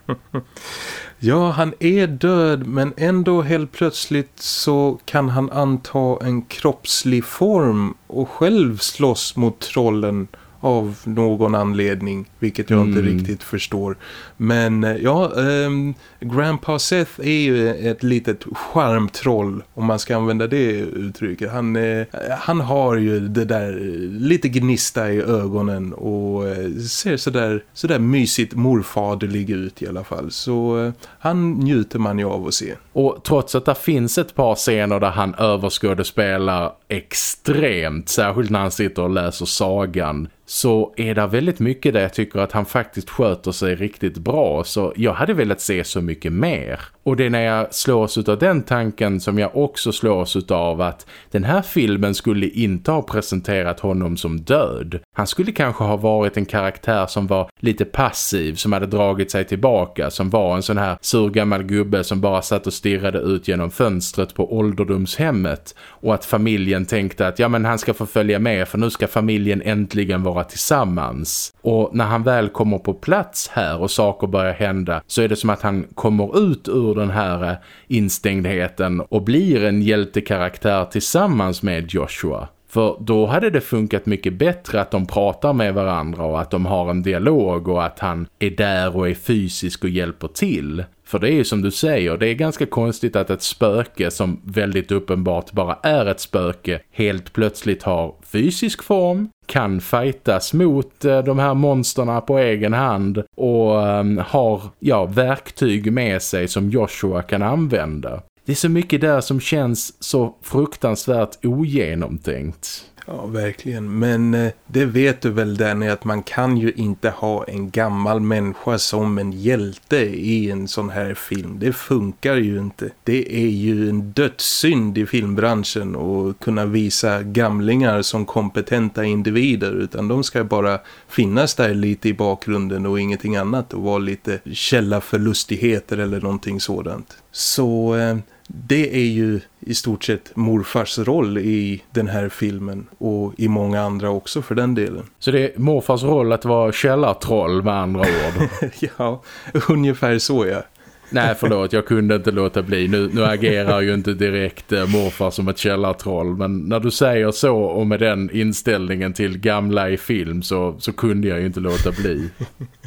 ja, han är död men ändå helt plötsligt så kan han anta en kroppslig form och själv slåss mot trollen av någon anledning, vilket jag mm. inte riktigt förstår. Men eh, ja, um, Grandpa Seth är ju ett litet charmtroll om man ska använda det uttrycket. Han, uh, han har ju det där lite gnista i ögonen och uh, ser sådär, sådär mysigt morfaderlig ut i alla fall. Så uh, han njuter man ju av att se. Och trots att det finns ett par scener där han överskådespelar extremt, särskilt när han sitter och läser sagan så är det väldigt mycket där jag tycker att han faktiskt sköter sig riktigt bra så jag hade velat se så mycket mer. Och det är när jag slås av den tanken som jag också slås av att den här filmen skulle inte ha presenterat honom som död. Han skulle kanske ha varit en karaktär som var lite passiv, som hade dragit sig tillbaka, som var en sån här surgammal gubbe som bara satt och stirrade ut genom fönstret på ålderdomshemmet och att familjen tänkte att ja men han ska få följa med för nu ska familjen äntligen vara tillsammans. Och när han väl kommer på plats här och saker börjar hända så är det som att han kommer ut ur den här eh, instängdheten och blir en hjältekaraktär tillsammans med Joshua. För då hade det funkat mycket bättre att de pratar med varandra och att de har en dialog och att han är där och är fysisk och hjälper till. För det är ju som du säger, det är ganska konstigt att ett spöke som väldigt uppenbart bara är ett spöke helt plötsligt har fysisk form, kan fightas mot eh, de här monsterna på egen hand och ehm, har ja, verktyg med sig som Joshua kan använda. Det är så mycket där som känns så fruktansvärt ogenomtänkt. Ja, verkligen. Men eh, det vet du väl Danny att man kan ju inte ha en gammal människa som en hjälte i en sån här film. Det funkar ju inte. Det är ju en dödssynd i filmbranschen att kunna visa gamlingar som kompetenta individer utan de ska bara finnas där lite i bakgrunden och ingenting annat och vara lite källa för lustigheter eller någonting sådant. Så eh, det är ju i stort sett morfars roll i den här filmen och i många andra också för den delen. Så det är morfars roll att vara källartroll med andra ord? ja, ungefär så ja. Nej förlåt, jag kunde inte låta bli. Nu, nu agerar ju inte direkt eh, morfar som ett källartroll. Men när du säger så och med den inställningen till gamla i film så, så kunde jag ju inte låta bli.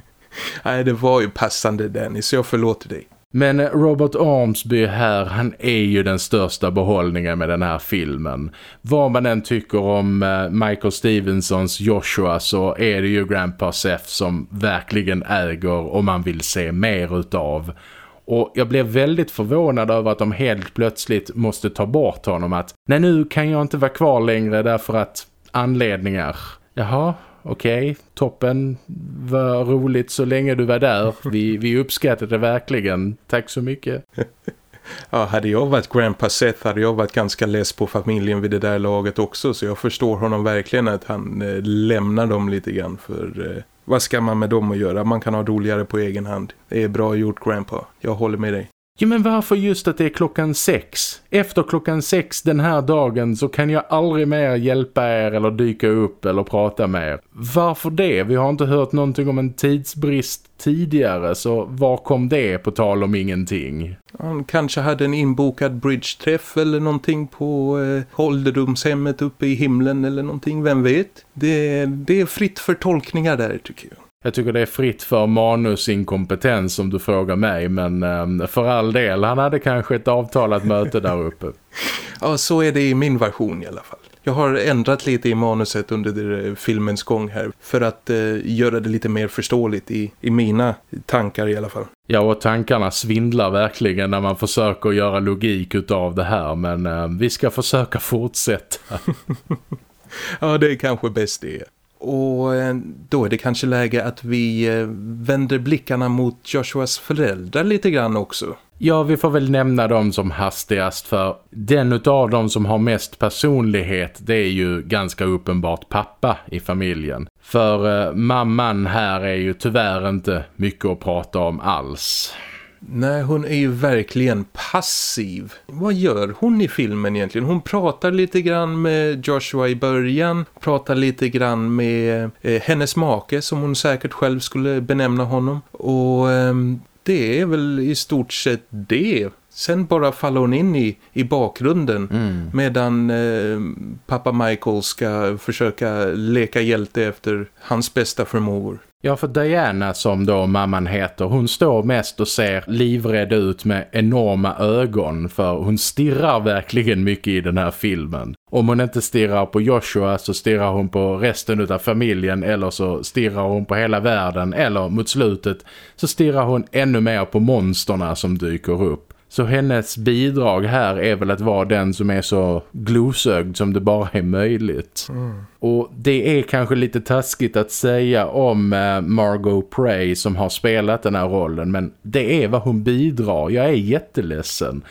Nej, det var ju passande Dennis, jag förlåter dig. Men Robert Armsby här, han är ju den största behållningen med den här filmen. Vad man än tycker om eh, Michael Stevensons Joshua så är det ju Grandpa Seth som verkligen äger om man vill se mer utav. Och jag blev väldigt förvånad över att de helt plötsligt måste ta bort honom att nej nu kan jag inte vara kvar längre därför att anledningar. Jaha, okej, okay, toppen, vad roligt så länge du var där. Vi, vi uppskattade det verkligen. Tack så mycket. Ja, hade jag varit Grandpa Seth hade jag varit ganska less på familjen vid det där laget också. Så jag förstår honom verkligen att han eh, lämnar dem lite grann. För eh, vad ska man med dem att göra? Man kan ha roligare på egen hand. Det är bra gjort Grandpa. Jag håller med dig. Ja men varför just att det är klockan sex? Efter klockan sex den här dagen så kan jag aldrig mer hjälpa er eller dyka upp eller prata med er. Varför det? Vi har inte hört någonting om en tidsbrist tidigare så var kom det på tal om ingenting? Han kanske hade en inbokad bridge-träff eller någonting på eh, ålderdomshemmet uppe i himlen eller någonting, vem vet? Det, det är fritt för tolkningar där tycker jag. Jag tycker det är fritt för manusinkompetens om du frågar mig. Men eh, för all del, han hade kanske ett avtalat möte där uppe. Ja, så är det i min version i alla fall. Jag har ändrat lite i manuset under filmens gång här för att eh, göra det lite mer förståeligt i, i mina tankar i alla fall. Ja, och tankarna svindlar verkligen när man försöker göra logik utav det här. Men eh, vi ska försöka fortsätta. ja, det är kanske bäst det. Och eh, då är det kanske läge att vi eh, vänder blickarna mot Joshuas föräldrar lite grann också. Ja, vi får väl nämna dem som hastigast för den av dem som har mest personlighet det är ju ganska uppenbart pappa i familjen. För eh, mamman här är ju tyvärr inte mycket att prata om alls. Nej, hon är ju verkligen passiv. Vad gör hon i filmen egentligen? Hon pratar lite grann med Joshua i början. Pratar lite grann med eh, hennes make som hon säkert själv skulle benämna honom. Och eh, det är väl i stort sett det. Sen bara faller hon in i, i bakgrunden mm. medan eh, pappa Michael ska försöka leka hjälte efter hans bästa förmågor. Ja, för Diana som då mamman heter, hon står mest och ser livrädd ut med enorma ögon för hon stirrar verkligen mycket i den här filmen. Om hon inte stirrar på Joshua så stirrar hon på resten av familjen eller så stirrar hon på hela världen eller mot slutet så stirrar hon ännu mer på monsterna som dyker upp. Så hennes bidrag här är väl att vara den som är så glosögd som det bara är möjligt. Mm. Och det är kanske lite taskigt att säga om eh, Margot Prey som har spelat den här rollen. Men det är vad hon bidrar. Jag är jätteledsen.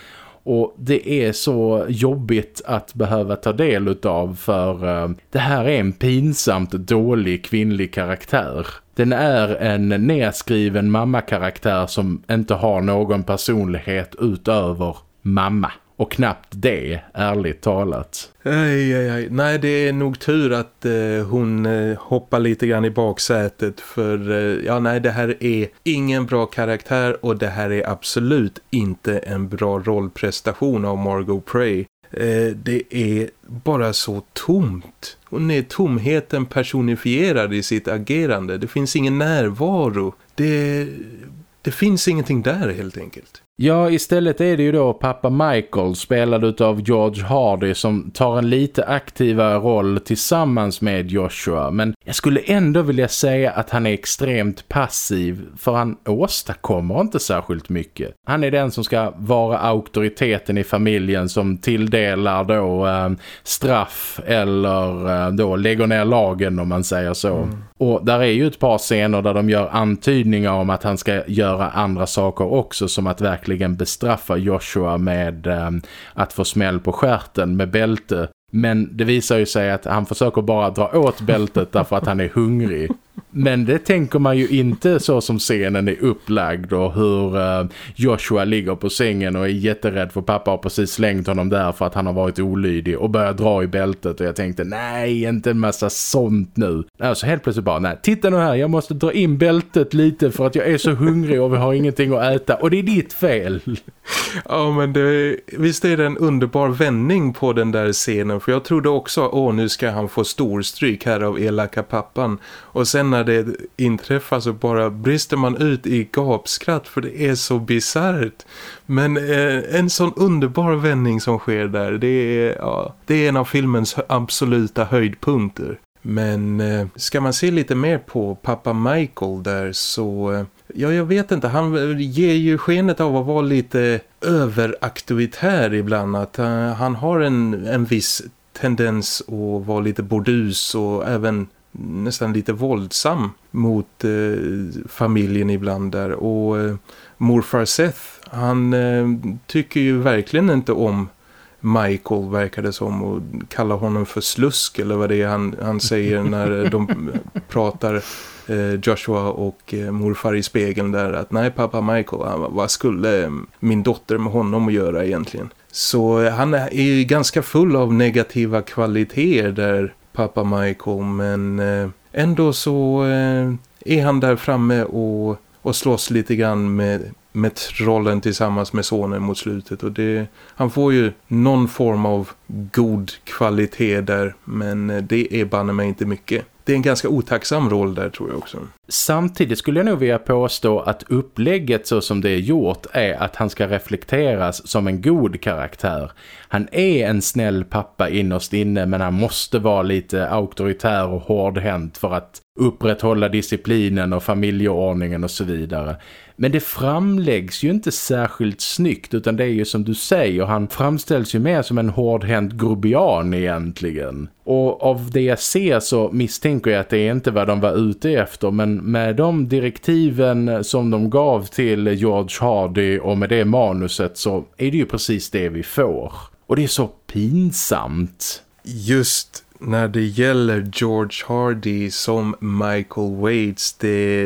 Och det är så jobbigt att behöva ta del av för uh, det här är en pinsamt dålig kvinnlig karaktär. Den är en nedskriven mammakaraktär som inte har någon personlighet utöver mamma. Och knappt det, ärligt talat. Aj, aj, aj. Nej, det är nog tur att eh, hon eh, hoppar lite grann i baksätet. För eh, ja, nej, det här är ingen bra karaktär och det här är absolut inte en bra rollprestation av Margot Prey. Eh, det är bara så tomt. Hon är tomheten personifierad i sitt agerande. Det finns ingen närvaro. Det, det finns ingenting där helt enkelt. Ja, istället är det ju då pappa Michael spelad av George Hardy som tar en lite aktivare roll tillsammans med Joshua. Men jag skulle ändå vilja säga att han är extremt passiv för han åstadkommer inte särskilt mycket. Han är den som ska vara auktoriteten i familjen som tilldelar då eh, straff eller eh, då lägger ner lagen om man säger så. Mm. Och där är ju ett par scener där de gör antydningar om att han ska göra andra saker också som att verkligen bestraffa Joshua med eh, att få smäll på skärten med bälte. Men det visar ju sig att han försöker bara dra åt bältet därför att han är hungrig. Men det tänker man ju inte så som scenen är upplagd och hur eh, Joshua ligger på sängen och är jätterädd för pappa har precis slängt honom där för att han har varit olydig och börjar dra i bältet och jag tänkte nej inte en massa sånt nu. Alltså helt plötsligt bara nej titta nu här jag måste dra in bältet lite för att jag är så hungrig och vi har ingenting att äta och det är ditt fel. Ja men det, visst är det en underbar vändning på den där scenen för jag trodde också åh nu ska han få storstryk här av elaka pappan och sen när det inträffar så bara brister man ut i gapskratt för det är så bizarrt. Men eh, en sån underbar vändning som sker där, det är, ja, det är en av filmens absoluta höjdpunkter. Men eh, ska man se lite mer på pappa Michael där så... Eh, ja, jag vet inte. Han eh, ger ju skenet av att vara lite överaktivitär ibland. Att eh, han har en, en viss tendens att vara lite bordus och även nästan lite våldsam mot eh, familjen ibland där. Och eh, morfar Seth, han eh, tycker ju verkligen inte om Michael verkar det som och kallar honom för slusk eller vad det är han, han säger när de pratar eh, Joshua och eh, morfar i spegeln där att nej pappa Michael, vad skulle min dotter med honom att göra egentligen? Så han är ju ganska full av negativa kvaliteter där pappa Michael men eh, ändå så eh, är han där framme och, och slåss lite grann med, med trollen tillsammans med sonen mot slutet. Och det, han får ju någon form av god kvalitet där men eh, det är banne mig inte mycket det är en ganska otacksam roll där tror jag också. Samtidigt skulle jag nog vilja påstå att upplägget så som det är gjort är att han ska reflekteras som en god karaktär. Han är en snäll pappa innerst inne men han måste vara lite auktoritär och hårdhänt för att upprätthålla disciplinen och familjeordningen och så vidare. Men det framläggs ju inte särskilt snyggt utan det är ju som du säger, han framställs ju mer som en hårdhänt grobian egentligen. Och av det jag ser så misstänker jag att det är inte vad de var ute efter men med de direktiven som de gav till George Hardy och med det manuset så är det ju precis det vi får. Och det är så pinsamt. Just när det gäller George Hardy som Michael Waits det,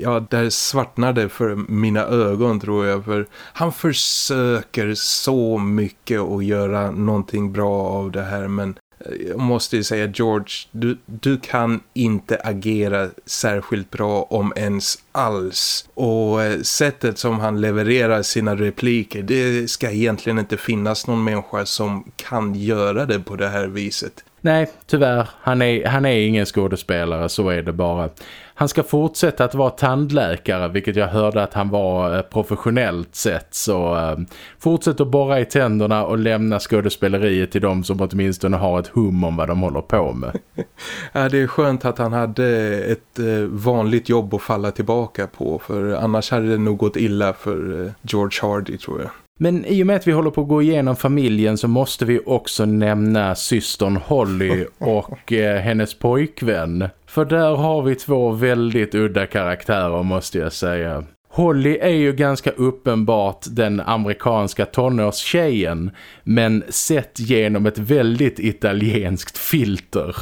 ja, där svartnade för mina ögon tror jag för han försöker så mycket att göra någonting bra av det här men eh, jag måste ju säga George, du, du kan inte agera särskilt bra om ens alls. Och eh, sättet som han levererar sina repliker, det ska egentligen inte finnas någon människa som kan göra det på det här viset. Nej, tyvärr. Han är, han är ingen skådespelare, så är det bara. Han ska fortsätta att vara tandläkare, vilket jag hörde att han var eh, professionellt sett. Så eh, fortsätt att borra i tänderna och lämna skådespeleriet till de som åtminstone har ett hum om vad de håller på med. ja, det är skönt att han hade ett eh, vanligt jobb att falla tillbaka på. För annars hade det nog gått illa för eh, George Hardy tror jag. Men i och med att vi håller på att gå igenom familjen så måste vi också nämna systern Holly och eh, hennes pojkvän. För där har vi två väldigt udda karaktärer måste jag säga. Holly är ju ganska uppenbart den amerikanska tonårstjejen men sett genom ett väldigt italienskt filter.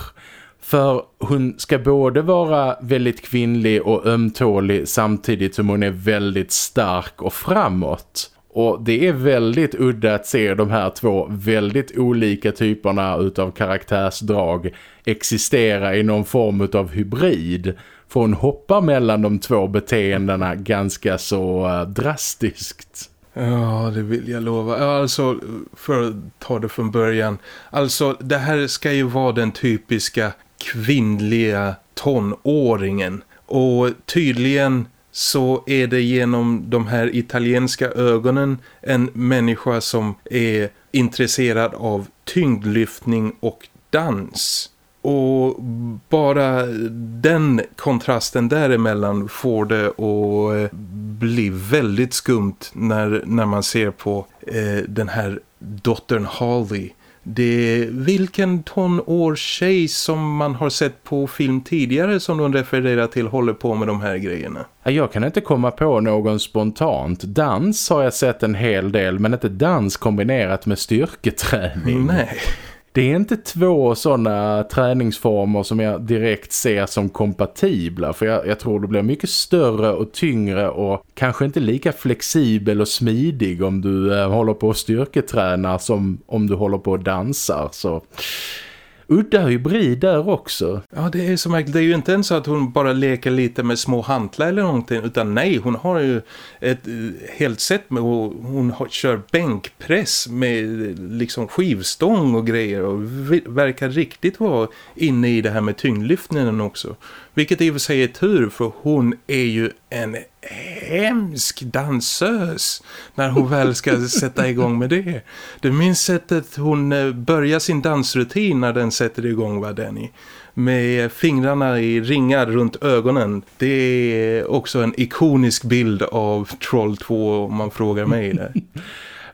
För hon ska både vara väldigt kvinnlig och ömtålig samtidigt som hon är väldigt stark och framåt. Och det är väldigt udda att se de här två väldigt olika typerna utav karaktärsdrag existera i någon form av hybrid. För hon hoppar mellan de två beteendena ganska så uh, drastiskt. Ja, det vill jag lova. Alltså, för att ta det från början. Alltså, det här ska ju vara den typiska kvinnliga tonåringen. Och tydligen så är det genom de här italienska ögonen en människa som är intresserad av tyngdlyftning och dans. Och bara den kontrasten däremellan får det att eh, bli väldigt skumt när, när man ser på eh, den här dottern Harley det är vilken tonårstjej som man har sett på film tidigare som de refererar till håller på med de här grejerna. Jag kan inte komma på någon spontant. Dans har jag sett en hel del men inte dans kombinerat med styrketräning. Nej det är inte två sådana träningsformer som jag direkt ser som kompatibla för jag, jag, tror du blir mycket större och tyngre och kanske inte lika flexibel och smidig om du eh, håller på att styrketräna som om du håller på att dansa så udda hybrid där också. Ja, det är så märkligt. Det är ju inte ens så att hon bara leker lite med små hantlar eller någonting. Utan nej, hon har ju ett eh, helt sätt med hon, hon har, kör bänkpress med eh, liksom skivstång och grejer. Och verkar riktigt vara inne i det här med tyngdlyftningen också. Vilket i och för sig är tur för hon är ju en hemsk dansös när hon väl ska sätta igång med det. Det minns sättet hon eh, börjar sin dansrutin när den sätter igång var Danny. Med fingrarna i ringar runt ögonen. Det är också en ikonisk bild av Troll 2 om man frågar mig där.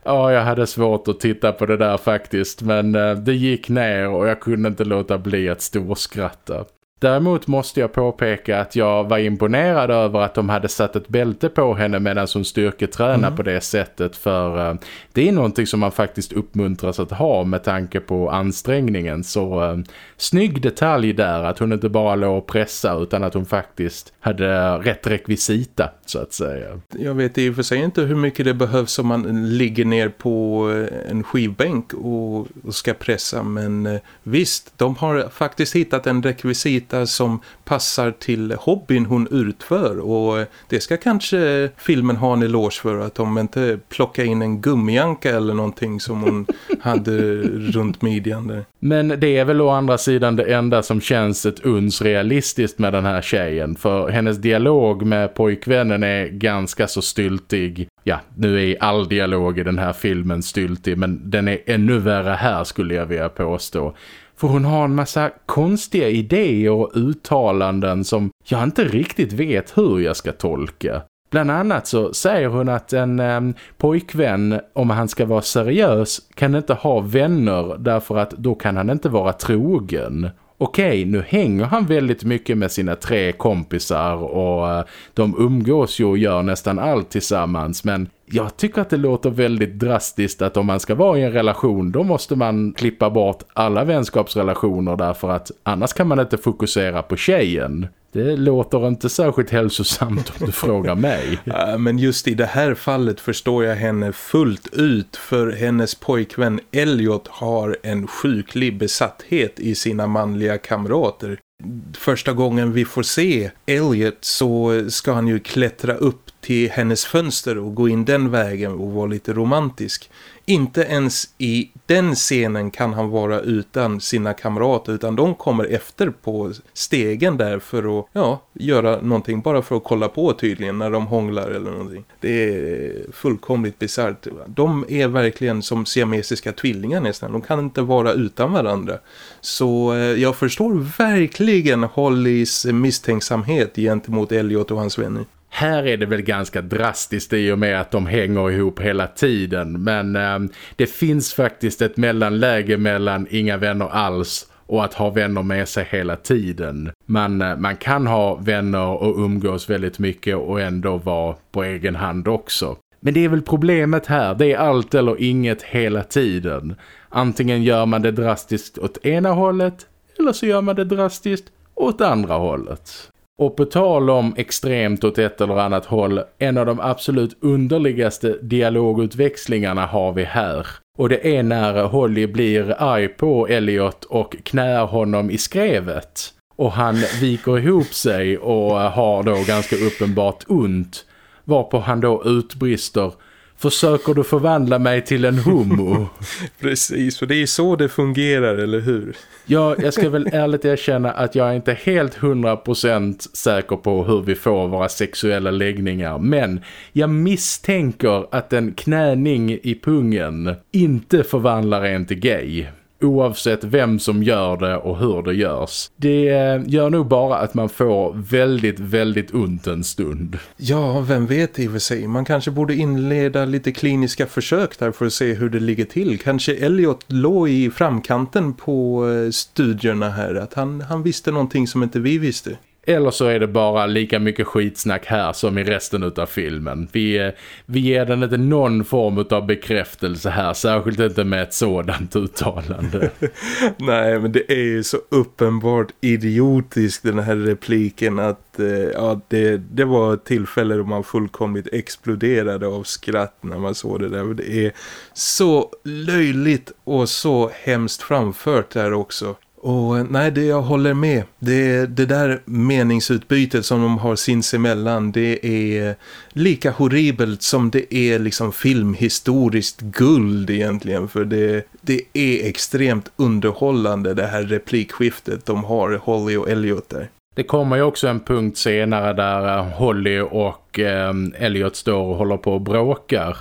Ja, jag hade svårt att titta på det där faktiskt. Men eh, det gick ner och jag kunde inte låta bli att storskratta. Däremot måste jag påpeka att jag var imponerad över att de hade satt ett bälte på henne medan hon styrketränar mm. på det sättet för uh, det är någonting som man faktiskt uppmuntras att ha med tanke på ansträngningen så uh, snygg detalj där att hon inte bara låg och pressa utan att hon faktiskt hade rätt rekvisita så att säga. Jag vet i och för sig inte hur mycket det behövs om man ligger ner på eh, en skivbänk och, ska pressa men uh, visst, de har faktiskt hittat en rekvisita som passar till hobbyn hon utför och det ska kanske filmen ha en eloge för att de inte plockar in en gummianka eller någonting som hon hade runt midjan där. Men det är väl å andra sidan det enda som känns ett uns realistiskt med den här tjejen för hennes dialog med pojkvännen är ganska så styltig. Ja, nu är all dialog i den här filmen styltig men den är ännu värre här skulle jag vilja påstå. För hon har en massa konstiga idéer och uttalanden som jag inte riktigt vet hur jag ska tolka. Bland annat så säger hon att en eh, pojkvän, om han ska vara seriös, kan inte ha vänner därför att då kan han inte vara trogen. Okej, nu hänger han väldigt mycket med sina tre kompisar och eh, de umgås ju och gör nästan allt tillsammans men jag tycker att det låter väldigt drastiskt att om man ska vara i en relation då måste man klippa bort alla vänskapsrelationer därför att annars kan man inte fokusera på tjejen. Det låter inte särskilt hälsosamt om du frågar mig. Ja, men just i det här fallet förstår jag henne fullt ut för hennes pojkvän Elliot har en sjuklig besatthet i sina manliga kamrater. Första gången vi får se Elliot så ska han ju klättra upp till hennes fönster och gå in den vägen och vara lite romantisk. Inte ens i den scenen kan han vara utan sina kamrater utan de kommer efter på stegen där för att ja, göra någonting bara för att kolla på tydligen när de hånglar eller någonting. Det är fullkomligt bizarrt. De är verkligen som siamesiska tvillingar nästan. De kan inte vara utan varandra. Så eh, jag förstår verkligen Hollys misstänksamhet gentemot Elliot och hans vänner. Här är det väl ganska drastiskt i och med att de hänger ihop hela tiden. Men eh, det finns faktiskt ett mellanläge mellan inga vänner alls och att ha vänner med sig hela tiden. Man, eh, man kan ha vänner och umgås väldigt mycket och ändå vara på egen hand också. Men det är väl problemet här, det är allt eller inget hela tiden. Antingen gör man det drastiskt åt ena hållet eller så gör man det drastiskt åt andra hållet. Och på tal om extremt åt ett eller annat håll, en av de absolut underligaste dialogutväxlingarna har vi här. Och det är när Holly blir arg på Elliot och knär honom i skrevet. Och han viker ihop sig och har då ganska uppenbart ont. Varpå han då utbrister Försöker du förvandla mig till en homo? Precis, för det är så det fungerar, eller hur? Ja, jag ska väl ärligt erkänna att jag är inte helt hundra procent säker på hur vi får våra sexuella läggningar. Men jag misstänker att en knäning i pungen inte förvandlar en till gay oavsett vem som gör det och hur det görs. Det eh, gör nog bara att man får väldigt, väldigt ont en stund. Ja, vem vet i och för sig. Man kanske borde inleda lite kliniska försök där för att se hur det ligger till. Kanske Elliot låg i framkanten på eh, studierna här. Att han, han visste någonting som inte vi visste. Eller så är det bara lika mycket skitsnack här som i resten av filmen. Vi, eh, vi ger den inte någon form av bekräftelse här, särskilt inte med ett sådant uttalande. Nej, men det är ju så uppenbart idiotisk den här repliken att eh, ja, det, det var ett tillfälle då man fullkomligt exploderade av skratt när man såg det där. Det är så löjligt och så hemskt framfört där också. Och eh, nej, det jag håller med. Det, det där meningsutbytet som de har sinsemellan, det är lika horribelt som det är liksom filmhistoriskt guld egentligen. För det, det är extremt underhållande det här replikskiftet de har, Holly och Elliot där. Det kommer ju också en punkt senare där eh, Holly och eh, Elliot står och håller på och bråkar.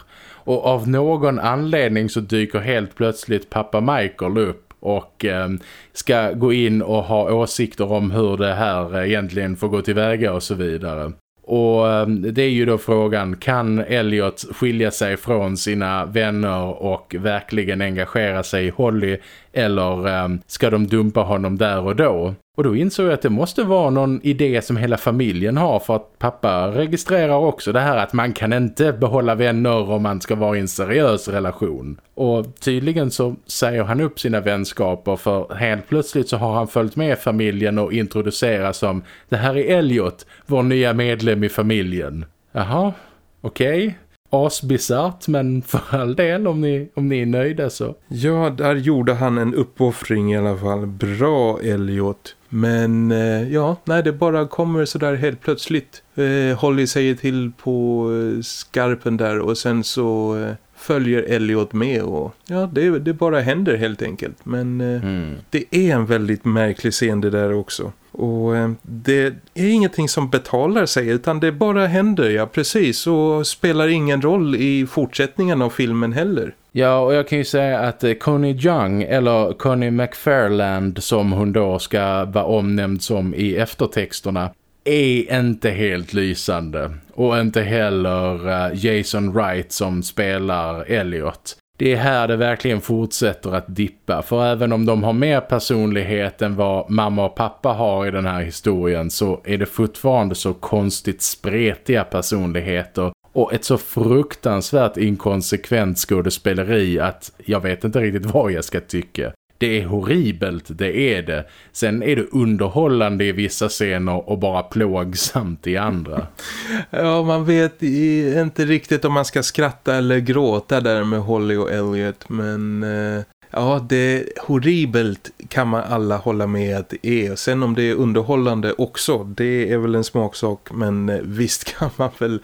Och av någon anledning så dyker helt plötsligt pappa Michael upp och eh, ska gå in och ha åsikter om hur det här egentligen får gå tillväga och så vidare. Och eh, det är ju då frågan, kan Elliot skilja sig från sina vänner och verkligen engagera sig i Holly eller eh, ska de dumpa honom där och då? Och då insåg jag att det måste vara någon idé som hela familjen har för att pappa registrerar också det här att man kan inte behålla vänner om man ska vara i en seriös relation. Och tydligen så säger han upp sina vänskaper för helt plötsligt så har han följt med familjen och introduceras som det här är Elliot, vår nya medlem i familjen. Jaha, okej. Okay asbisart men för all del om ni, om ni är nöjda så. Ja, där gjorde han en uppoffring i alla fall. Bra Elliot. Men eh, ja, nej det bara kommer sådär helt plötsligt. Eh, Holly säger till på eh, skarpen där och sen så eh, följer Elliot med och ja, det, det bara händer helt enkelt. Men eh, mm. det är en väldigt märklig scen det där också. Och eh, det är ingenting som betalar sig utan det bara händer, ja precis. Och spelar ingen roll i fortsättningen av filmen heller. Ja, och jag kan ju säga att eh, Connie Young, eller Connie McFarland som hon då ska vara omnämnd som i eftertexterna, är inte helt lysande. Och inte heller eh, Jason Wright som spelar Elliot det är här det verkligen fortsätter att dippa. För även om de har mer personlighet än vad mamma och pappa har i den här historien så är det fortfarande så konstigt spretiga personligheter och ett så fruktansvärt inkonsekvent skådespeleri att jag vet inte riktigt vad jag ska tycka. Det är horribelt, det är det. Sen är det underhållande i vissa scener och bara plågsamt i andra. Ja, man vet inte riktigt om man ska skratta eller gråta där med Holly och Elliot. Men eh, Ja, det är horribelt kan man alla hålla med att det är. Sen om det är underhållande också, det är väl en smaksak. Men eh, visst kan man väl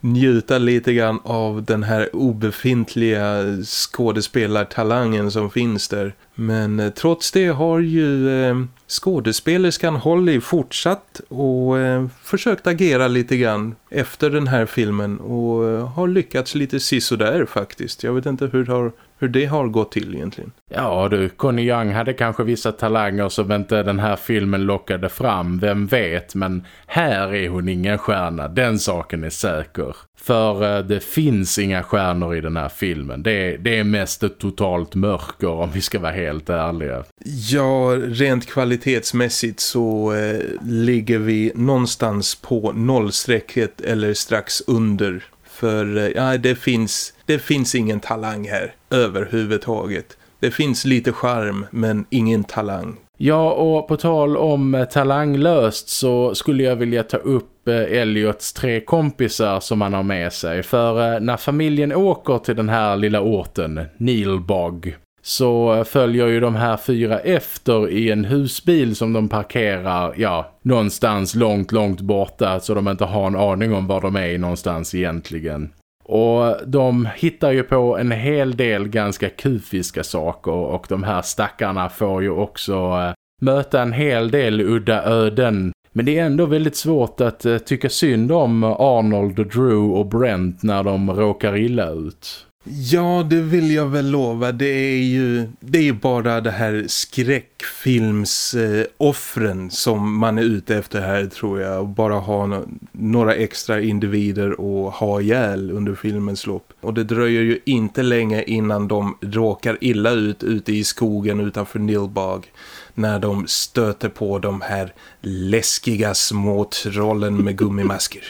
njuta lite grann av den här obefintliga skådespelartalangen som finns där. Men eh, trots det har ju eh, skådespelerskan Holly fortsatt och eh, försökt agera lite grann efter den här filmen och eh, har lyckats lite sisådär faktiskt. Jag vet inte hur det har hur det har gått till egentligen. Ja du, Connie Young hade kanske vissa talanger som inte den här filmen lockade fram, vem vet. Men här är hon ingen stjärna, den saken är säker. För uh, det finns inga stjärnor i den här filmen. Det, det är mest ett totalt mörker om vi ska vara helt ärliga. Ja, rent kvalitetsmässigt så uh, ligger vi någonstans på nollstrecket eller strax under. För eh, ja, det finns det finns ingen talang här överhuvudtaget. Det finns lite charm men ingen talang. Ja, och på tal om eh, talanglöst så skulle jag vilja ta upp eh, Elliots tre kompisar som han har med sig. För när familjen åker till den här lilla orten, Nilbog, så följer ju de här fyra efter i en husbil som de parkerar, ja, någonstans långt, långt borta så de inte har en aning om var de är någonstans egentligen. Och de hittar ju på en hel del ganska kufiska saker och de här stackarna får ju också eh, möta en hel del udda öden. Men det är ändå väldigt svårt att eh, tycka synd om Arnold, Drew och Brent när de råkar illa ut. Ja, det vill jag väl lova. Det är ju, det är ju bara det här skräckfilmsoffren eh, som man är ute efter här tror jag. Och bara ha no några extra individer att ha ihjäl under filmens lopp. Och det dröjer ju inte länge innan de råkar illa ut ute i skogen utanför Nilbag när de stöter på de här läskiga små trollen med gummimasker.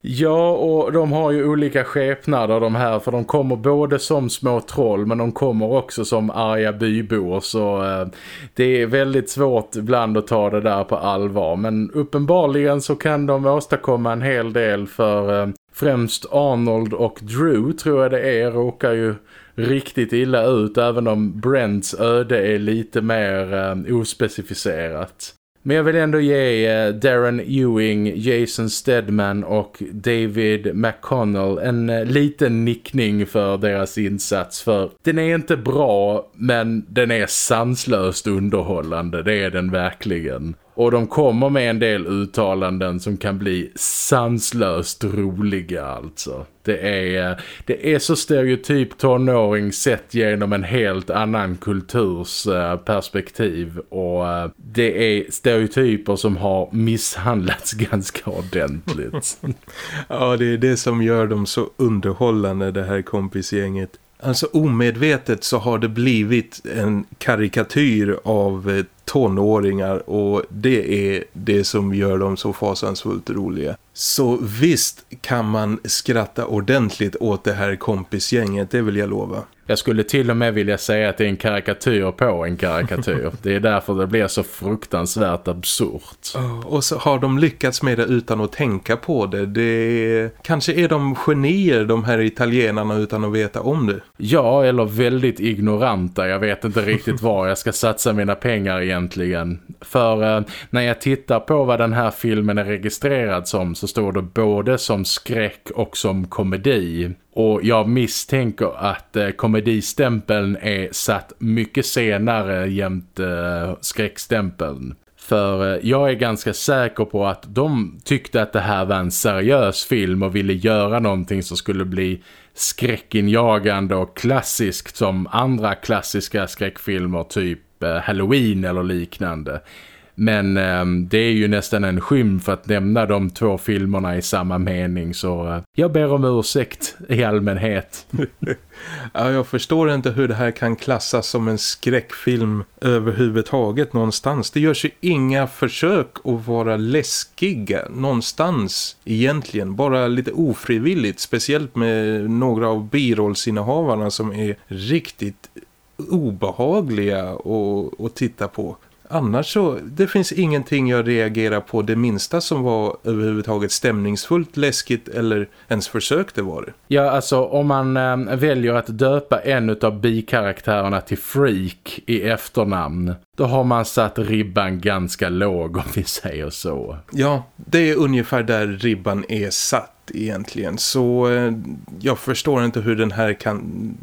Ja, och de har ju olika skepnader de här för de kommer både som små troll men de kommer också som arga bybor så eh, det är väldigt svårt ibland att ta det där på allvar men uppenbarligen så kan de åstadkomma en hel del för eh, främst Arnold och Drew tror jag det är råkar ju riktigt illa ut även om Brents öde är lite mer eh, ospecificerat. Men jag vill ändå ge eh, Darren Ewing, Jason Stedman och David McConnell en eh, liten nickning för deras insats. För den är inte bra men den är sanslöst underhållande, det är den verkligen. Och de kommer med en del uttalanden som kan bli sanslöst roliga alltså. Det är, det är så stereotyp tonåring sett genom en helt annan kulturs eh, perspektiv. Och eh, det är stereotyper som har misshandlats ganska ordentligt. ja, det är det som gör dem så underhållande det här kompisgänget. Alltså omedvetet så har det blivit en karikatyr av eh, tonåringar och det är det som gör dem så fasansfullt roliga. Så visst kan man skratta ordentligt åt det här kompisgänget, det vill jag lova. Jag skulle till och med vilja säga att det är en karikatyr på en karikatyr. det är därför det blir så fruktansvärt absurt. Och så har de lyckats med det utan att tänka på det. det kanske är de genier de här italienarna utan att veta om det. Ja, eller väldigt ignoranta. Jag vet inte riktigt var jag ska satsa mina pengar egentligen. För eh, när jag tittar på vad den här filmen är registrerad som så står det både som skräck och som komedi. Och jag misstänker att eh, komedistämpeln är satt mycket senare jämte eh, skräckstämpeln. För eh, jag är ganska säker på att de tyckte att det här var en seriös film och ville göra någonting som skulle bli skräckinjagande och klassiskt som andra klassiska skräckfilmer typ eh, Halloween eller liknande. Men eh, det är ju nästan en skymf att nämna de två filmerna i samma mening så eh, jag ber om ursäkt i allmänhet. ja, jag förstår inte hur det här kan klassas som en skräckfilm överhuvudtaget någonstans. Det görs ju inga försök att vara läskiga någonstans egentligen. Bara lite ofrivilligt, speciellt med några av birollsinnehavarna som är riktigt obehagliga att, att titta på annars så, det finns ingenting jag reagerar på det minsta som var överhuvudtaget stämningsfullt, läskigt eller ens försökte vara det. Ja, alltså om man äh, väljer att döpa en av bikaraktärerna till Freak i efternamn, då har man satt ribban ganska låg om vi säger så. Ja, det är ungefär där ribban är satt egentligen. Så eh, jag förstår inte hur den här kan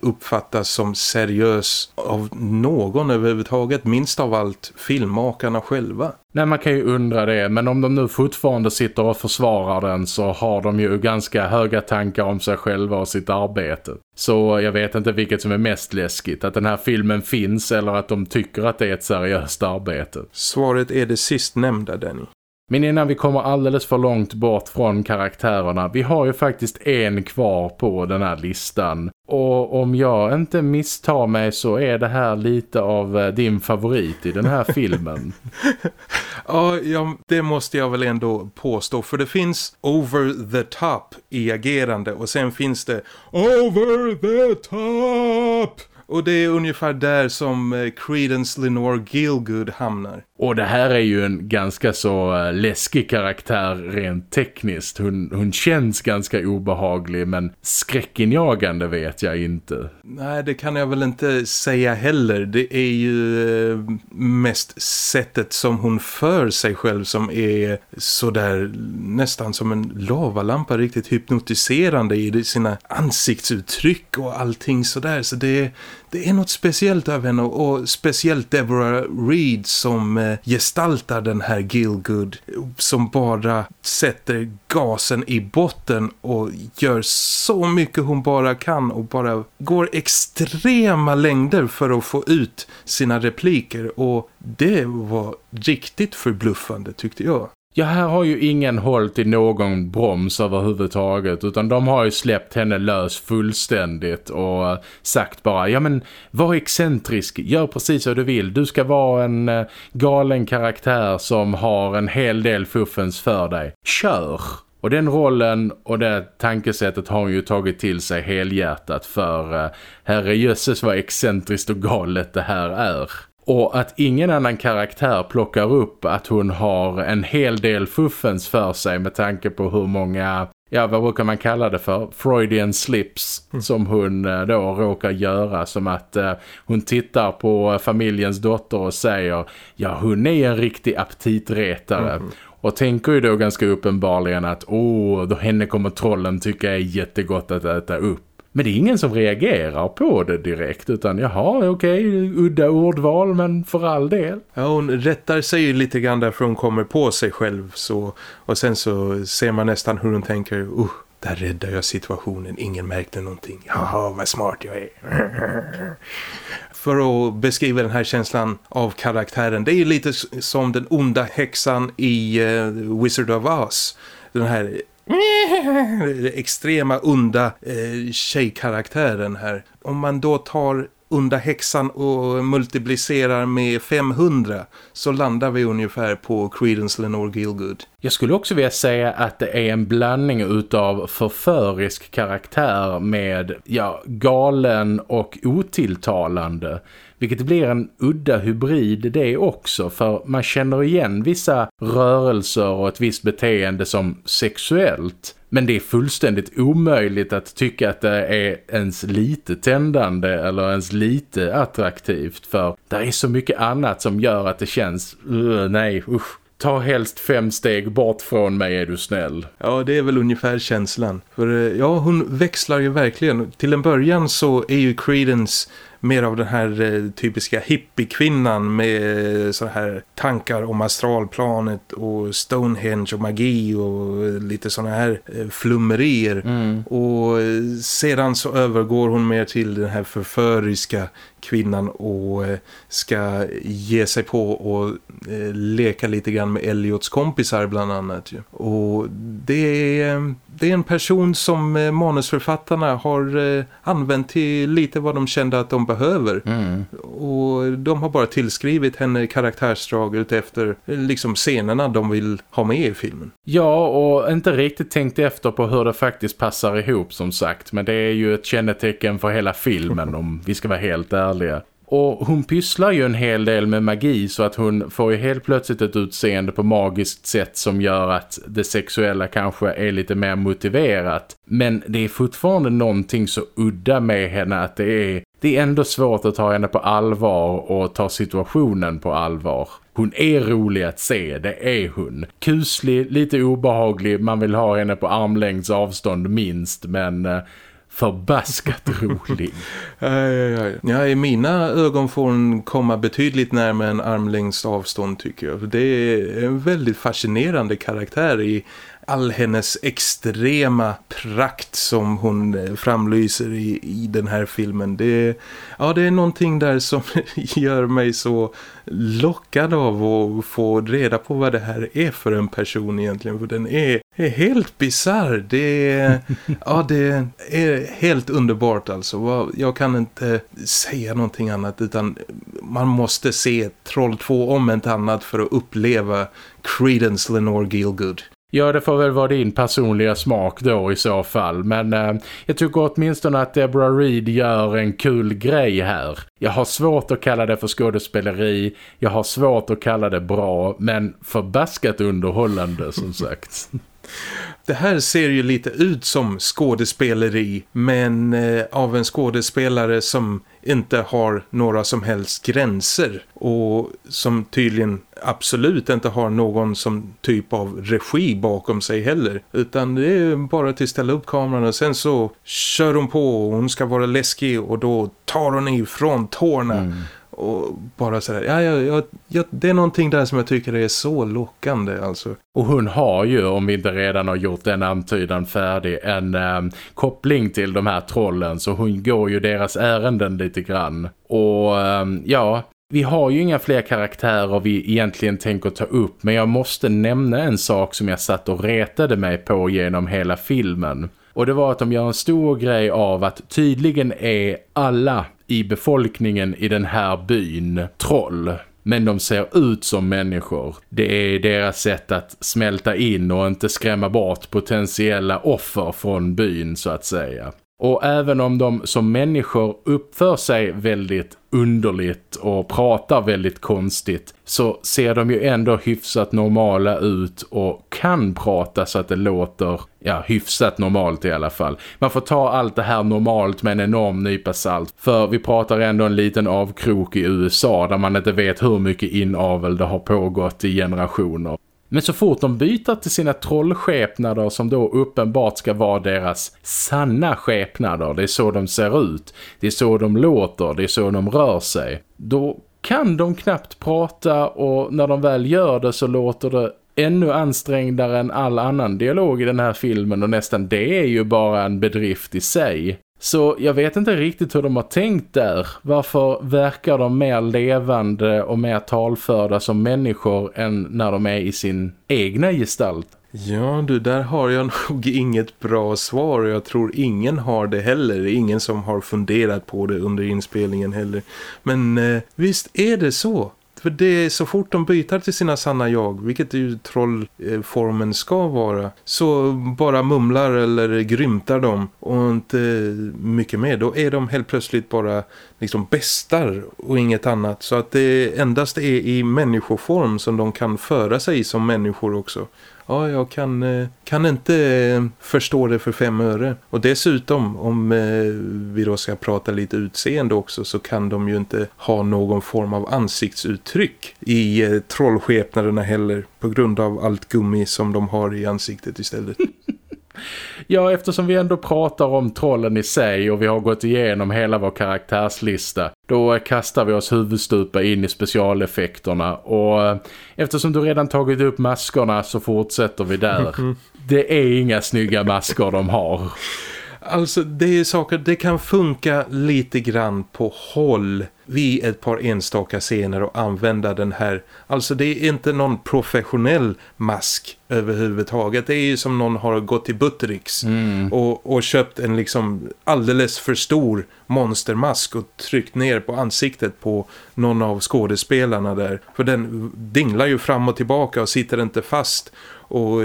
uppfattas som seriös av någon överhuvudtaget. Minst av allt filmmakarna själva. Nej, man kan ju undra det. Men om de nu fortfarande sitter och försvarar den så har de ju ganska höga tankar om sig själva och sitt arbete. Så jag vet inte vilket som är mest läskigt. Att den här filmen finns eller att de tycker att det är ett seriöst arbete. Svaret är det sistnämnda, Danny. Men innan vi kommer alldeles för långt bort från karaktärerna, vi har ju faktiskt en kvar på den här listan. Och om jag inte misstar mig så är det här lite av eh, din favorit i den här filmen. ja, det måste jag väl ändå påstå. För det finns over the top i agerande och sen finns det over the top! Och det är ungefär där som eh, Credence Lenore Gilgood hamnar. Och det här är ju en ganska så eh, läskig karaktär rent tekniskt. Hon, hon känns ganska obehaglig men skräckinjagande vet jag inte. Nej, det kan jag väl inte säga heller. Det är ju eh, mest sättet som hon för sig själv som är sådär nästan som en lavalampa riktigt hypnotiserande i sina ansiktsuttryck och allting sådär. Så det, det är något speciellt över henne och speciellt Deborah Reed som eh, gestaltar den här Gilgood som bara sätter gasen i botten och gör så mycket hon bara kan och bara går extrema längder för att få ut sina repliker och det var riktigt förbluffande tyckte jag. Ja, här har ju ingen hållit i någon broms överhuvudtaget utan de har ju släppt henne lös fullständigt och eh, sagt bara, ja men var excentrisk, gör precis vad du vill. Du ska vara en eh, galen karaktär som har en hel del fuffens för dig. Kör! Och den rollen och det tankesättet har hon ju tagit till sig helhjärtat för eh, herrejösses vad excentriskt och galet det här är. Och att ingen annan karaktär plockar upp att hon har en hel del fuffens för sig med tanke på hur många, ja vad brukar man kalla det för? Freudian slips mm. som hon eh, då råkar göra. Som att uh, hon tittar på familjens dotter och säger, ja hon är en riktig aptitretare. Mm. Och tänker ju då ganska uppenbarligen att åh, då henne kommer trollen tycka är jättegott att äta upp. Men det är ingen som reagerar på det direkt utan jaha, okej, okay, udda ordval men för all del. Ja, hon rättar sig ju lite grann därför hon kommer på sig själv så, och sen så ser man nästan hur hon tänker, uh, där räddade jag situationen, ingen märkte någonting. Jaha, vad smart jag är. För att beskriva den här känslan av karaktären, det är ju lite som den onda häxan i eh, Wizard of Oz. Den här extrema onda eh, tjejkaraktären här. Om man då tar onda häxan och multiplicerar med 500 så landar vi ungefär på Credence Lenore Gilgood. Jag skulle också vilja säga att det är en blandning utav förförisk karaktär med ja, galen och otilltalande. Vilket blir en udda hybrid det också för man känner igen vissa rörelser och ett visst beteende som sexuellt. Men det är fullständigt omöjligt att tycka att det är ens lite tändande eller ens lite attraktivt för det är så mycket annat som gör att det känns, uh, nej usch. Ta helst fem steg bort från mig är du snäll. Ja, det är väl ungefär känslan. För eh, ja, hon växlar ju verkligen. Till en början så är ju Credence mer av den här eh, typiska hippiekvinnan med så här tankar om astralplanet och Stonehenge och magi och lite såna här eh, flummerier. Mm. Och eh, sedan så övergår hon mer till den här förföriska kvinnan och eh, ska ge sig på och eh, leka lite grann med Elliots kompisar bland annat. Och det är, det är en person som eh, manusförfattarna har använt till lite vad de kände att de behöver. Mm. Och de har bara tillskrivit henne karaktärsdrag efter liksom scenerna de vill ha med i filmen. Ja, och inte riktigt tänkt efter på hur det faktiskt passar ihop som sagt. Men det är ju ett kännetecken för hela filmen om vi ska vara helt ärliga härliga. Och hon pysslar ju en hel del med magi så att hon får ju helt plötsligt ett utseende på magiskt sätt som gör att det sexuella kanske är lite mer motiverat. Men det är fortfarande någonting så udda med henne att det är, det är ändå svårt att ta henne på allvar och ta situationen på allvar. Hon är rolig att se, det är hon. Kuslig, lite obehaglig, man vill ha henne på armlängds avstånd minst men eh, förbaskat rolig. ja, ja, ja. ja, i mina ögon får hon komma betydligt närmare en armlängds avstånd tycker jag. Det är en väldigt fascinerande karaktär i all hennes extrema prakt som hon eh, framlyser i, i den här filmen. Det, ja, det är någonting där som gör mig så lockad av att få reda på vad det här är för en person egentligen. För den är, är helt bizarr. Det är, ja, det är helt underbart alltså. Jag kan inte säga någonting annat utan man måste se Troll 2 om inte annat för att uppleva Credence Lenore Gilgood. Ja, det får väl vara din personliga smak då i så fall. Men eh, jag tycker åtminstone att Deborah Reed gör en kul grej här. Jag har svårt att kalla det för skådespeleri. Jag har svårt att kalla det bra. Men förbaskat underhållande som sagt. Det här ser ju lite ut som skådespeleri men eh, av en skådespelare som inte har några som helst gränser och som tydligen absolut inte har någon som typ av regi bakom sig heller utan det är bara till att ställa upp kameran och sen så kör hon på och hon ska vara läskig och då tar hon ifrån tårna. Mm och bara sådär, ja, ja, ja, ja, det är någonting där som jag tycker är så lockande alltså. Och hon har ju, om vi inte redan har gjort den antydan färdig, en eh, koppling till de här trollen så hon går ju deras ärenden lite grann. Och eh, ja, vi har ju inga fler karaktärer vi egentligen tänker ta upp men jag måste nämna en sak som jag satt och retade mig på genom hela filmen. Och det var att de gör en stor grej av att tydligen är alla i befolkningen i den här byn troll. Men de ser ut som människor. Det är deras sätt att smälta in och inte skrämma bort potentiella offer från byn så att säga. Och även om de som människor uppför sig väldigt underligt och pratar väldigt konstigt så ser de ju ändå hyfsat normala ut och kan prata så att det låter ja, hyfsat normalt i alla fall. Man får ta allt det här normalt med en enorm nypa salt för vi pratar ändå en liten avkrok i USA där man inte vet hur mycket inavel det har pågått i generationer. Men så fort de byter till sina trollskepnader som då uppenbart ska vara deras sanna skepnader, det är så de ser ut, det är så de låter, det är så de rör sig, då kan de knappt prata och när de väl gör det så låter det ännu ansträngdare än all annan dialog i den här filmen och nästan det är ju bara en bedrift i sig. Så jag vet inte riktigt hur de har tänkt där. Varför verkar de mer levande och mer talförda som människor än när de är i sin egna gestalt? Ja du, där har jag nog inget bra svar och jag tror ingen har det heller. Ingen som har funderat på det under inspelningen heller. Men eh, visst är det så. För det är så fort de byter till sina sanna jag, vilket ju trollformen ska vara, så bara mumlar eller grymtar de och inte mycket mer. Då är de helt plötsligt bara liksom bästar och inget annat. Så att det endast är i människoform som de kan föra sig som människor också ja, jag kan, eh, kan inte eh, förstå det för fem öre. Och dessutom, om eh, vi då ska prata lite utseende också så kan de ju inte ha någon form av ansiktsuttryck i trollskepnaderna heller på grund av allt gummi som de har i ansiktet istället. Ja, eftersom vi ändå pratar om trollen i sig och vi har gått igenom hela vår karaktärslista då kastar vi oss huvudstupa in i specialeffekterna och eh, eftersom du redan tagit upp maskerna så fortsätter vi där. Det är inga snygga masker de har. Alltså det är saker, det kan funka lite grann på håll vid ett par enstaka scener och använda den här. Alltså det är inte någon professionell mask överhuvudtaget. Det är ju som någon har gått till Buttericks mm. och, och köpt en liksom alldeles för stor monstermask och tryckt ner på ansiktet på någon av skådespelarna där. För den dinglar ju fram och tillbaka och sitter inte fast och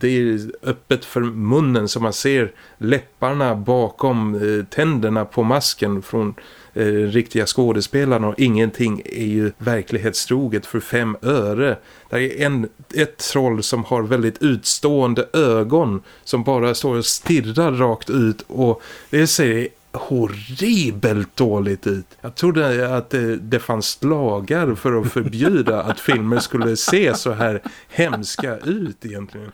det är öppet för munnen så man ser läpparna bakom eh, tänderna på masken från eh, riktiga skådespelarna och ingenting är ju verklighetstroget för fem öre. Det är en, ett troll som har väldigt utstående ögon som bara står och stirrar rakt ut och det ser horribelt dåligt ut. Jag trodde att det, det fanns lagar för att förbjuda att filmer skulle se så här hemska ut egentligen.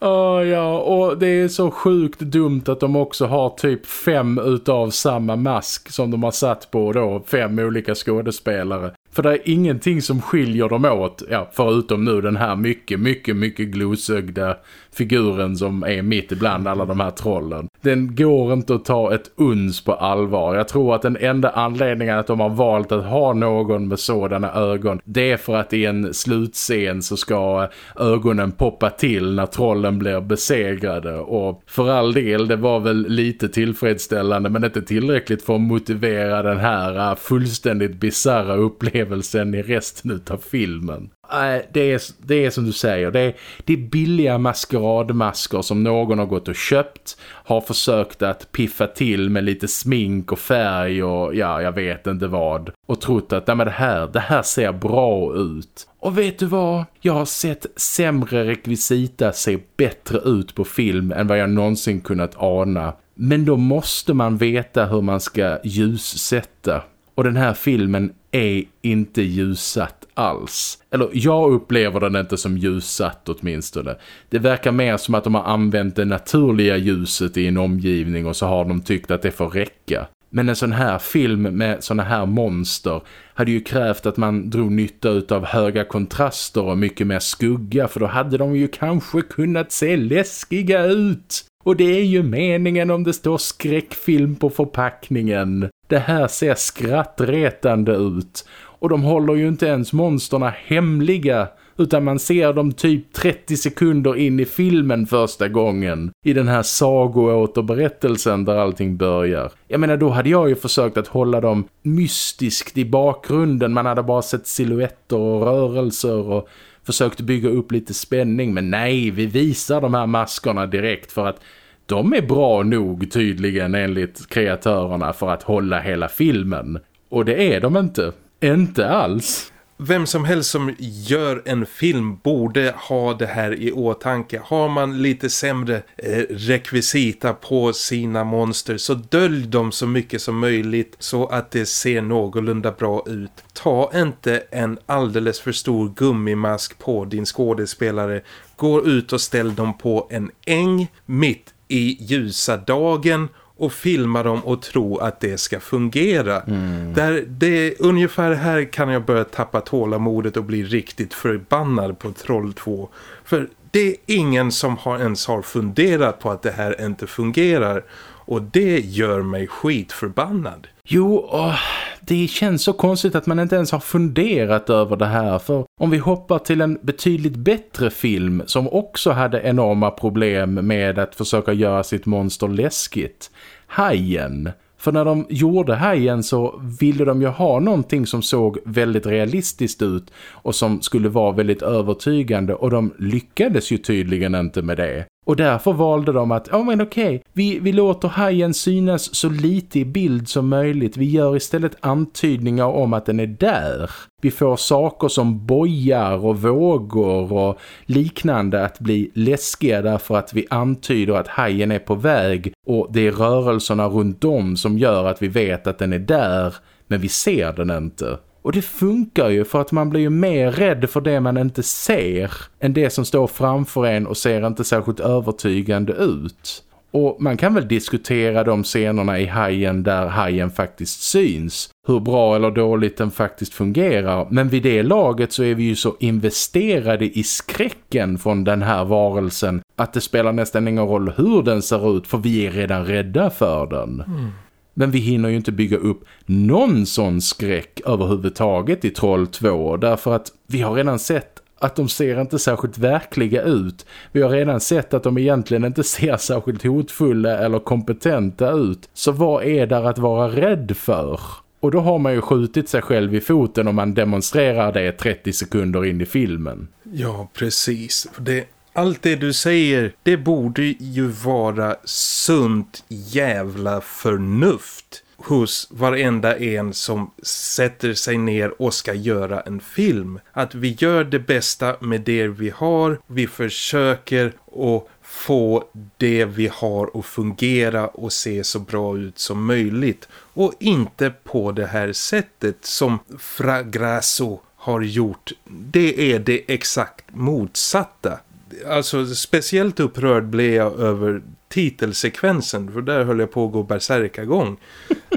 Oh, ja, och det är så sjukt dumt att de också har typ fem utav samma mask som de har satt på då, fem olika skådespelare. För det är ingenting som skiljer dem åt, ja, förutom nu den här mycket, mycket, mycket glosögda figuren som är mitt ibland alla de här trollen. Den går inte att ta ett uns på allvar. Jag tror att den enda anledningen att de har valt att ha någon med sådana ögon det är för att i en slutscen så ska ögonen poppa till när trollen blir besegrade och för all del det var väl lite tillfredsställande men inte tillräckligt för att motivera den här fullständigt bizarra upplevelsen upplevelsen i resten av filmen. Eh, det, är, det är som du säger, det är, det är billiga maskeradmasker som någon har gått och köpt, har försökt att piffa till med lite smink och färg och ja, jag vet inte vad. Och trott att nej, men det, här, det här ser bra ut. Och vet du vad? Jag har sett sämre rekvisita se bättre ut på film än vad jag någonsin kunnat ana. Men då måste man veta hur man ska ljussätta. Och den här filmen är inte ljussatt alls. Eller jag upplever den inte som ljussatt åtminstone. Det verkar mer som att de har använt det naturliga ljuset i en omgivning och så har de tyckt att det får räcka. Men en sån här film med såna här monster hade ju krävt att man drog nytta av höga kontraster och mycket mer skugga för då hade de ju kanske kunnat se läskiga ut. Och det är ju meningen om det står skräckfilm på förpackningen. Det här ser skrattretande ut. Och de håller ju inte ens monsterna hemliga utan man ser dem typ 30 sekunder in i filmen första gången i den här sagoåterberättelsen där allting börjar. Jag menar då hade jag ju försökt att hålla dem mystiskt i bakgrunden. Man hade bara sett silhuetter och rörelser och Försökte bygga upp lite spänning. Men nej, vi visar de här maskerna direkt för att de är bra nog tydligen enligt kreatörerna för att hålla hela filmen. Och det är de inte. Inte alls. Vem som helst som gör en film borde ha det här i åtanke. Har man lite sämre eh, rekvisita på sina monster så dölj dem så mycket som möjligt så att det ser någorlunda bra ut. Ta inte en alldeles för stor gummimask på din skådespelare. Gå ut och ställ dem på en äng mitt i ljusa dagen och filma dem och tro att det ska fungera. Mm. Där det, ungefär här kan jag börja tappa tålamodet och bli riktigt förbannad på Troll 2. För det är ingen som har ens har funderat på att det här inte fungerar. Och det gör mig skitförbannad. Jo, åh. det känns så konstigt att man inte ens har funderat över det här. För om vi hoppar till en betydligt bättre film som också hade enorma problem med att försöka göra sitt monster läskigt. Hajen. För när de gjorde Hajen så ville de ju ha någonting som såg väldigt realistiskt ut och som skulle vara väldigt övertygande och de lyckades ju tydligen inte med det. Och därför valde de att, ja oh, men okej, okay, vi, vi låter hajen synas så lite i bild som möjligt. Vi gör istället antydningar om att den är där. Vi får saker som bojar och vågor och liknande att bli läskiga därför att vi antyder att hajen är på väg. Och det är rörelserna runt om som gör att vi vet att den är där, men vi ser den inte. Och det funkar ju för att man blir ju mer rädd för det man inte ser än det som står framför en och ser inte särskilt övertygande ut. Och man kan väl diskutera de scenerna i hajen där hajen faktiskt syns. Hur bra eller dåligt den faktiskt fungerar. Men vid det laget så är vi ju så investerade i skräcken från den här varelsen att det spelar nästan ingen roll hur den ser ut för vi är redan rädda för den. Mm. Men vi hinner ju inte bygga upp någon sån skräck överhuvudtaget i Troll 2 därför att vi har redan sett att de ser inte särskilt verkliga ut. Vi har redan sett att de egentligen inte ser särskilt hotfulla eller kompetenta ut. Så vad är där att vara rädd för? Och då har man ju skjutit sig själv i foten om man demonstrerar det 30 sekunder in i filmen. Ja, precis. Det allt det du säger, det borde ju vara sunt jävla förnuft hos varenda en som sätter sig ner och ska göra en film. Att vi gör det bästa med det vi har, vi försöker att få det vi har att fungera och se så bra ut som möjligt. Och inte på det här sättet som Fragrasso har gjort. Det är det exakt motsatta alltså speciellt upprörd blev jag över titelsekvensen för där höll jag på att gå berserkagång.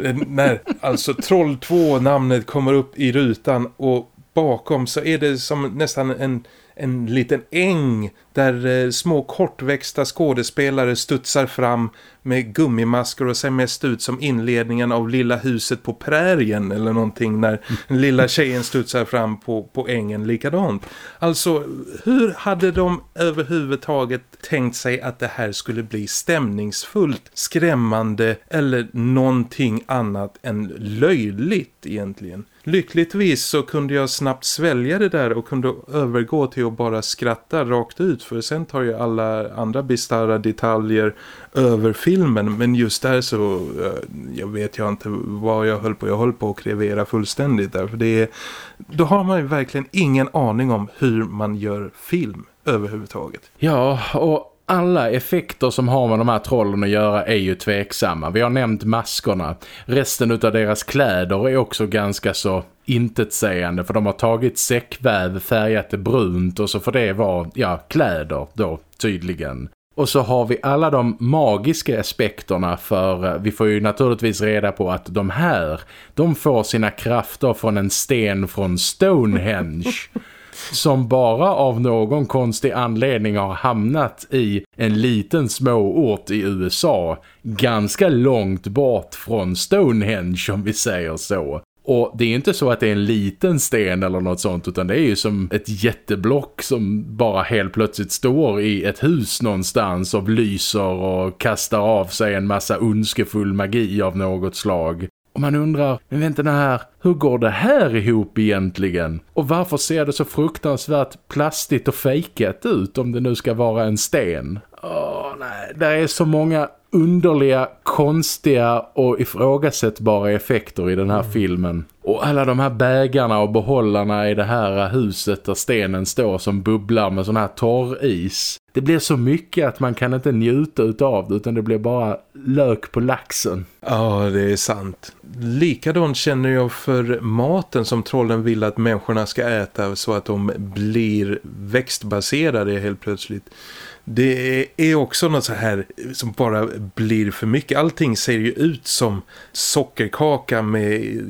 Eh, när alltså Troll 2 namnet kommer upp i rutan och bakom så är det som nästan en en liten äng där eh, små kortväxta skådespelare studsar fram med gummimasker och ser mest ut som inledningen av Lilla huset på prärien eller någonting när den lilla tjejen studsar fram på, på ängen likadant. Alltså, hur hade de överhuvudtaget tänkt sig att det här skulle bli stämningsfullt, skrämmande eller någonting annat än löjligt egentligen? Lyckligtvis så kunde jag snabbt svälja det där och kunde övergå till att bara skratta rakt ut för sen tar ju alla andra bistarra detaljer över filmen men just där så eh, jag vet jag inte vad jag höll på jag höll på att krevera fullständigt där för det är, då har man ju verkligen ingen aning om hur man gör film överhuvudtaget. Ja och alla effekter som har med de här trollen att göra är ju tveksamma. Vi har nämnt maskorna. Resten av deras kläder är också ganska så intetsägande för de har tagit säckväv, färgat det brunt och så får det vara, ja, kläder då tydligen. Och så har vi alla de magiska aspekterna för eh, vi får ju naturligtvis reda på att de här, de får sina krafter från en sten från Stonehenge som bara av någon konstig anledning har hamnat i en liten småort i USA ganska långt bort från Stonehenge om vi säger så. Och det är inte så att det är en liten sten eller något sånt utan det är ju som ett jätteblock som bara helt plötsligt står i ett hus någonstans och lyser och kastar av sig en massa ondskefull magi av något slag. Och man undrar, men vänta nu här, hur går det här ihop egentligen? Och varför ser det så fruktansvärt plastigt och fejkat ut om det nu ska vara en sten? Åh nej, det är så många underliga, konstiga och ifrågasättbara effekter i den här mm. filmen. Och alla de här bägarna och behållarna i det här huset där stenen står som bubblar med sån här torr is. Det blir så mycket att man kan inte njuta utav det utan det blir bara lök på laxen. Ja, det är sant. Likadant känner jag för maten som trollen vill att människorna ska äta så att de blir växtbaserade helt plötsligt. Det är också något så här som bara blir för mycket. Allting ser ju ut som sockerkaka med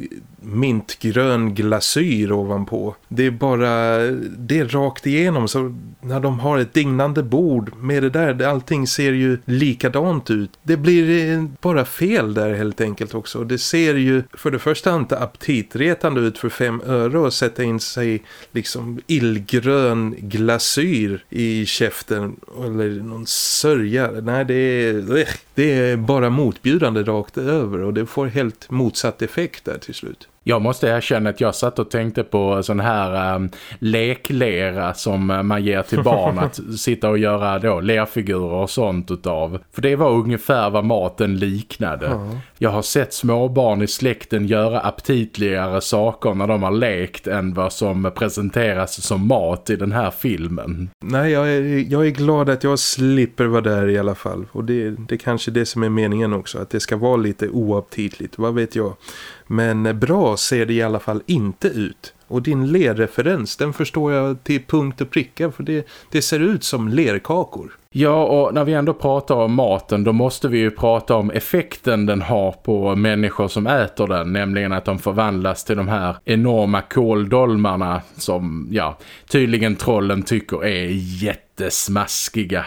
mintgrön glasyr ovanpå. Det är bara det är rakt igenom så när de har ett dignande bord med det där, allting ser ju likadant ut. Det blir eh, bara fel där helt enkelt också. Det ser ju för det första inte aptitretande ut för fem öre att sätta in sig liksom illgrön glasyr i käften eller någon sörja. Nej, det är, eh, det är bara motbjudande rakt över och det får helt motsatt effekt där till slut. Jag måste erkänna att jag satt och tänkte på sån här um, leklera som man ger till barn att sitta och göra då lerfigurer och sånt utav. För det var ungefär vad maten liknade. Mm. Jag har sett småbarn i släkten göra aptitligare saker när de har lekt än vad som presenteras som mat i den här filmen. Nej, jag är, jag är glad att jag slipper vara där i alla fall. Och det, det är kanske det som är meningen också, att det ska vara lite oaptitligt, vad vet jag. Men bra ser det i alla fall inte ut. Och din lerreferens, den förstår jag till punkt och pricka för det, det ser ut som lerkakor. Ja, och när vi ändå pratar om maten då måste vi ju prata om effekten den har på människor som äter den. Nämligen att de förvandlas till de här enorma koldolmarna som, ja, tydligen trollen tycker är jättesmaskiga.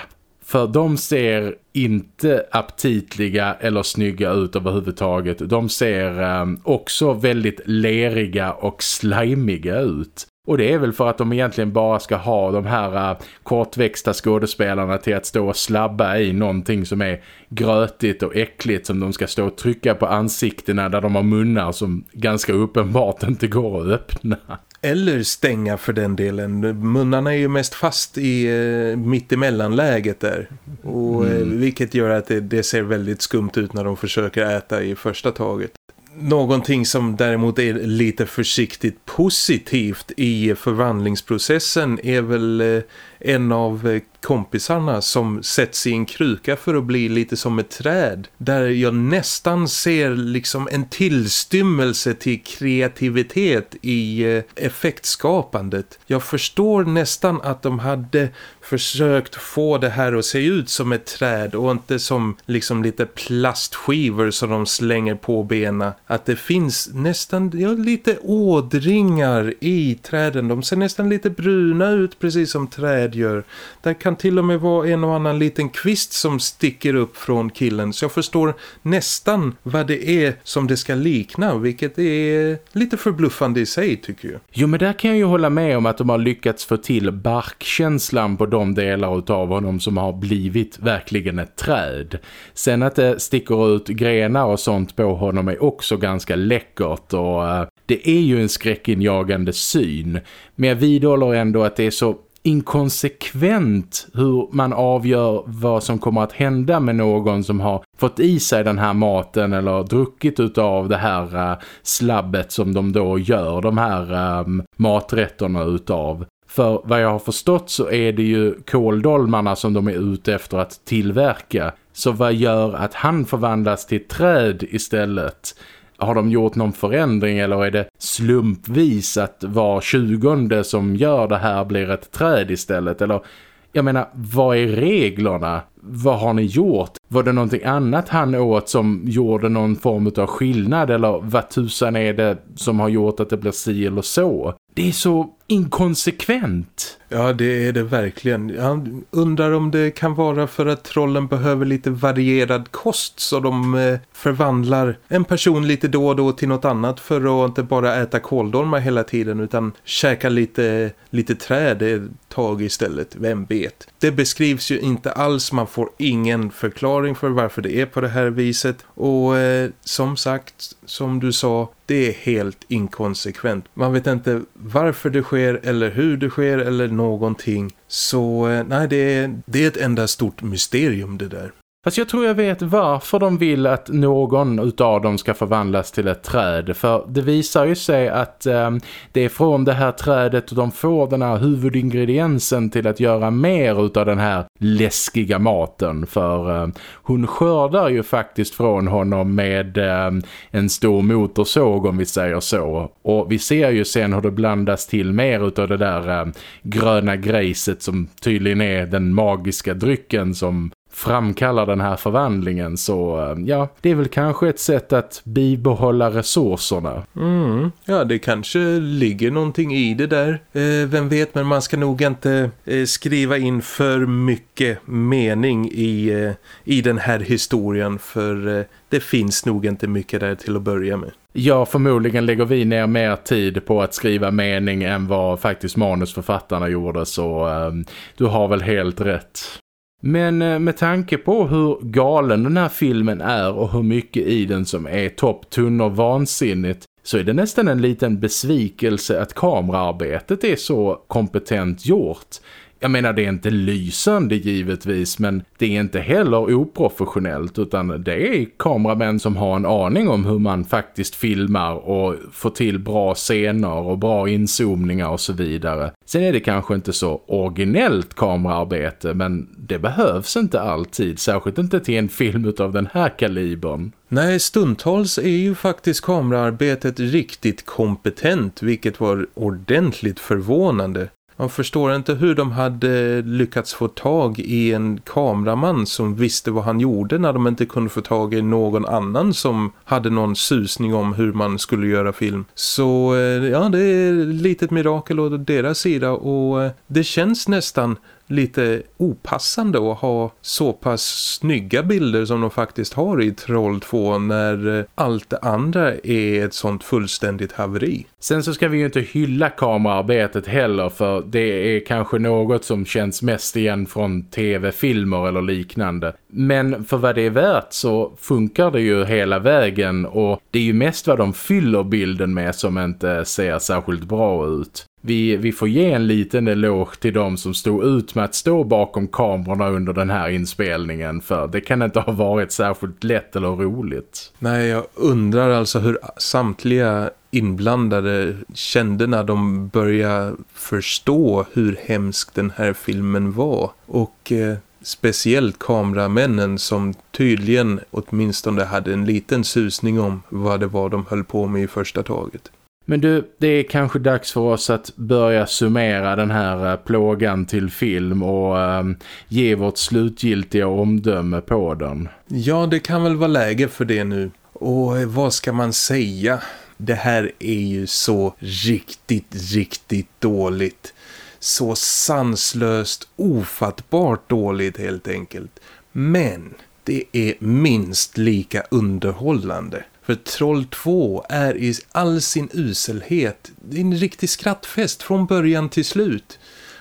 För de ser inte aptitliga eller snygga ut överhuvudtaget. De ser eh, också väldigt leriga och slimiga ut. Och det är väl för att de egentligen bara ska ha de här uh, kortväxta skådespelarna till att stå och slabba i någonting som är grötigt och äckligt som de ska stå och trycka på ansiktena där de har munnar som ganska uppenbart inte går att öppna. Eller stänga för den delen. Munnarna är ju mest fast i eh, mittemellanläget där. Och, eh, mm. Vilket gör att det, det, ser väldigt skumt ut när de försöker äta i första taget. Någonting som däremot är lite försiktigt positivt i förvandlingsprocessen är väl eh, en av eh, kompisarna som sätts i en kruka för att bli lite som ett träd. Där jag nästan ser liksom en tillstymmelse till kreativitet i eh, effektskapandet. Jag förstår nästan att de hade försökt få det här att se ut som ett träd och inte som liksom lite plastskivor som de slänger på benen. Att det finns nästan ja, lite ådringar i träden. De ser nästan lite bruna ut precis som träd gör. Där kan till och med vara en och annan liten kvist som sticker upp från killen. Så jag förstår nästan vad det är som det ska likna. Vilket är lite förbluffande i sig tycker jag. Jo men där kan jag ju hålla med om att de har lyckats få till barkkänslan på de delar av honom som har blivit verkligen ett träd. Sen att det sticker ut grenar och sånt på honom är också ganska läckert och eh, det är ju en skräckinjagande syn. Men jag vidhåller ändå att det är så inkonsekvent hur man avgör vad som kommer att hända med någon som har fått i sig den här maten eller druckit utav det här uh, slabbet som de då gör de här um, maträtterna utav. För vad jag har förstått så är det ju koldolmarna som de är ute efter att tillverka. Så vad gör att han förvandlas till träd istället? Har de gjort någon förändring eller är det slumpvis att var tjugonde som gör det här blir ett träd istället? Eller jag menar, vad är reglerna? Vad har ni gjort? Var det någonting annat han åt som gjorde någon form av skillnad? Eller vad tusan är det som har gjort att det blir si eller så? Det är så inkonsekvent. Ja, det är det verkligen. Jag undrar om det kan vara för att trollen behöver lite varierad kost så de eh, förvandlar en person lite då och då till något annat för att inte bara äta kåldolmar hela tiden utan käka lite, lite träd ett tag istället, vem vet. Det beskrivs ju inte alls, man får får ingen förklaring för varför det är på det här viset och eh, som sagt, som du sa, det är helt inkonsekvent. Man vet inte varför det sker eller hur det sker eller någonting. Så eh, nej, det är, det är ett enda stort mysterium det där. Fast jag tror jag vet varför de vill att någon utav dem ska förvandlas till ett träd. För det visar ju sig att eh, det är från det här trädet och de får den här huvudingrediensen till att göra mer utav den här läskiga maten. För eh, hon skördar ju faktiskt från honom med eh, en stor motorsåg om vi säger så. Och vi ser ju sen hur det blandas till mer utav det där eh, gröna grejset som tydligen är den magiska drycken som framkallar den här förvandlingen så eh, ja, det är väl kanske ett sätt att bibehålla resurserna. Mm, ja, det kanske ligger någonting i det där. Eh, vem vet, men man ska nog inte eh, skriva in för mycket mening i, eh, i den här historien för eh, det finns nog inte mycket där till att börja med. Ja, förmodligen lägger vi ner mer tid på att skriva mening än vad faktiskt manusförfattarna gjorde så eh, du har väl helt rätt. Men eh, med tanke på hur galen den här filmen är och hur mycket i den som är topptunn och vansinnigt så är det nästan en liten besvikelse att kameraarbetet är så kompetent gjort. Jag menar det är inte lysande givetvis men det är inte heller oprofessionellt utan det är kameramän som har en aning om hur man faktiskt filmar och får till bra scener och bra inzoomningar och så vidare. Sen är det kanske inte så originellt kameraarbete men det behövs inte alltid, särskilt inte till en film av den här kalibern. Nej, stundtals är ju faktiskt kameraarbetet riktigt kompetent vilket var ordentligt förvånande. Man förstår inte hur de hade lyckats få tag i en kameraman som visste vad han gjorde när de inte kunde få tag i någon annan som hade någon susning om hur man skulle göra film. Så eh, ja, det är ett litet mirakel åt deras sida och eh, det känns nästan lite opassande att ha så pass snygga bilder som de faktiskt har i Troll 2 när eh, allt det andra är ett sånt fullständigt haveri. Sen så ska vi ju inte hylla kamerarbetet heller för det är kanske något som känns mest igen från tv-filmer eller liknande. Men för vad det är värt så funkar det ju hela vägen och det är ju mest vad de fyller bilden med som inte ser särskilt bra ut. Vi, vi får ge en liten eloge till de som stod ut med att stå bakom kamerorna under den här inspelningen för det kan inte ha varit särskilt lätt eller roligt. Nej, jag undrar alltså hur samtliga inblandade kände när de började förstå hur hemsk den här filmen var. Och eh, speciellt kameramännen som tydligen åtminstone hade en liten susning om vad det var de höll på med i första taget. Men du, det är kanske dags för oss att börja summera den här eh, plågan till film och um, ge vårt slutgiltiga omdöme på den. Ja, det kan väl vara läge för det nu. Och eh, vad ska man säga? Det här är ju så riktigt, riktigt dåligt. så sanslöst ofattbart dåligt helt enkelt. Men det är minst lika underhållande. För Troll 2 är i all sin uselhet en riktig skrattfest från början till slut.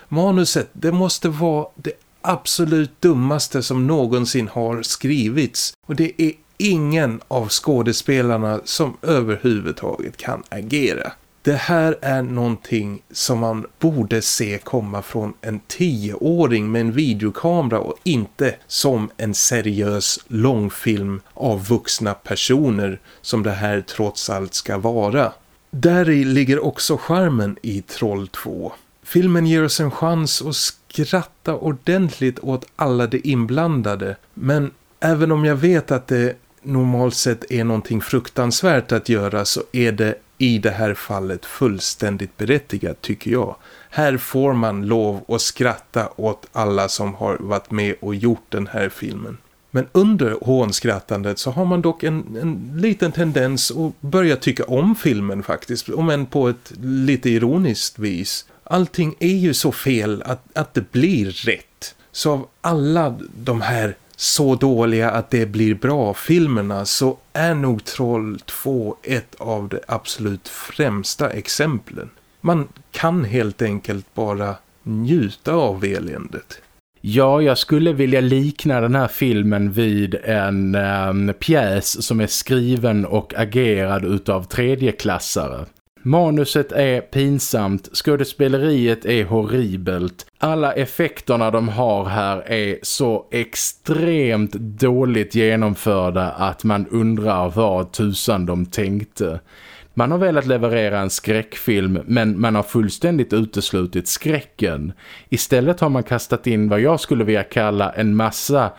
Manuset, det måste vara det absolut dummaste som någonsin har skrivits. Och det är ingen av skådespelarna som överhuvudtaget kan agera. Det här är någonting som man borde se komma från en tioåring med en videokamera och inte som en seriös långfilm av vuxna personer som det här trots allt ska vara. Där ligger också charmen i Troll 2. Filmen ger oss en chans att skratta ordentligt åt alla de inblandade men även om jag vet att det normalt sett är någonting fruktansvärt att göra så är det i det här fallet fullständigt berättigat tycker jag. Här får man lov att skratta åt alla som har varit med och gjort den här filmen. Men under hånskrattandet så har man dock en, en liten tendens att börja tycka om filmen faktiskt. Om än på ett lite ironiskt vis. Allting är ju så fel att, att det blir rätt. Så av alla de här så dåliga att det blir bra filmerna så är nog Troll 2 ett av de absolut främsta exemplen. Man kan helt enkelt bara njuta av eländet. Ja, jag skulle vilja likna den här filmen vid en eh, pjäs som är skriven och agerad utav tredjeklassare. Manuset är pinsamt, skådespeleriet är horribelt. Alla effekterna de har här är så extremt dåligt genomförda att man undrar vad tusan de tänkte. Man har velat leverera en skräckfilm men man har fullständigt uteslutit skräcken. Istället har man kastat in vad jag skulle vilja kalla en massa,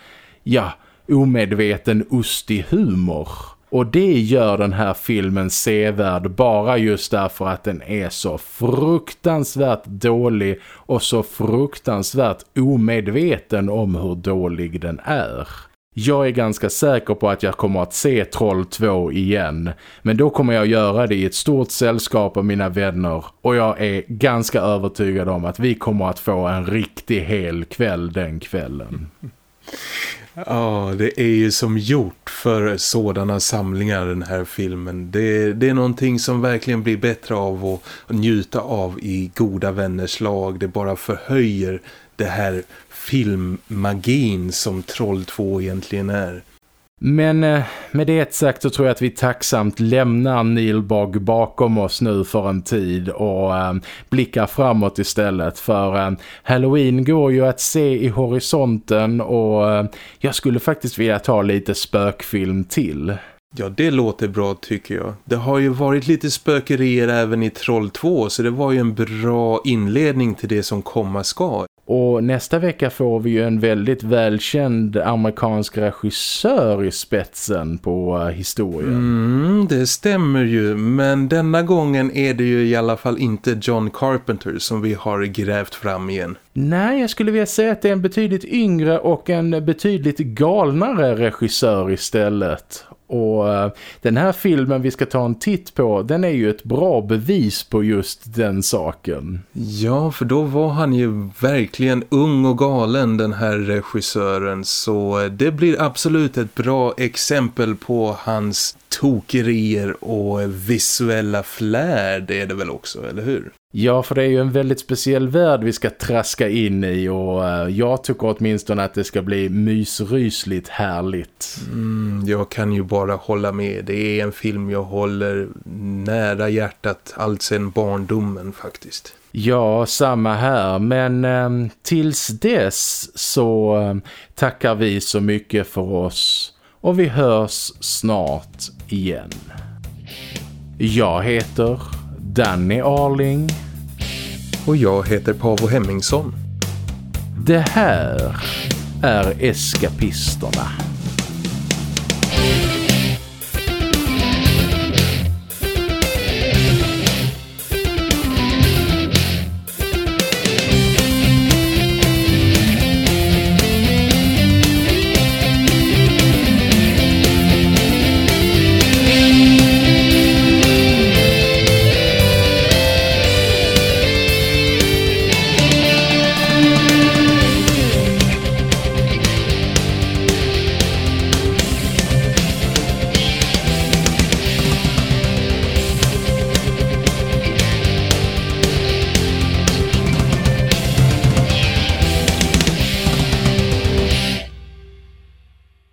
ja, omedveten ostig humor. Och det gör den här filmen sevärd bara just därför att den är så fruktansvärt dålig och så fruktansvärt omedveten om hur dålig den är. Jag är ganska säker på att jag kommer att se Troll 2 igen. Men då kommer jag göra det i ett stort sällskap av mina vänner. Och jag är ganska övertygad om att vi kommer att få en riktig hel kväll den kvällen. Ja, det är ju som gjort för sådana samlingar den här filmen. Det, det är någonting som verkligen blir bättre av att njuta av i goda vänners lag. Det bara förhöjer det här filmmagin som Troll 2 egentligen är. Men eh, med det sagt så tror jag att vi tacksamt lämnar Nilbog bakom oss nu för en tid och eh, blickar framåt istället för eh, Halloween går ju att se i horisonten och eh, jag skulle faktiskt vilja ta lite spökfilm till. Ja, det låter bra tycker jag. Det har ju varit lite spökerier även i Troll 2 så det var ju en bra inledning till det som komma ska. Och nästa vecka får vi ju en väldigt välkänd amerikansk regissör i spetsen på uh, historien. Mm, det stämmer ju. Men denna gången är det ju i alla fall inte John Carpenter som vi har grävt fram igen. Nej, jag skulle vilja säga att det är en betydligt yngre och en betydligt galnare regissör istället. Och eh, den här filmen vi ska ta en titt på, den är ju ett bra bevis på just den saken. Ja, för då var han ju verkligen ung och galen den här regissören. Så eh, det blir absolut ett bra exempel på hans tokerier och visuella flär, det är det väl också, eller hur? Ja, för det är ju en väldigt speciell värld vi ska traska in i och uh, jag tycker åtminstone att det ska bli mysrysligt härligt. Mm, jag kan ju bara hålla med. Det är en film jag håller nära hjärtat allt sedan barndomen faktiskt. Ja, samma här. Men eh, tills dess så eh, tackar vi så mycket för oss och vi hörs snart igen. Jag heter Danny Arling. Och jag heter Pavo Hemmingsson. Det här är Eskapisterna.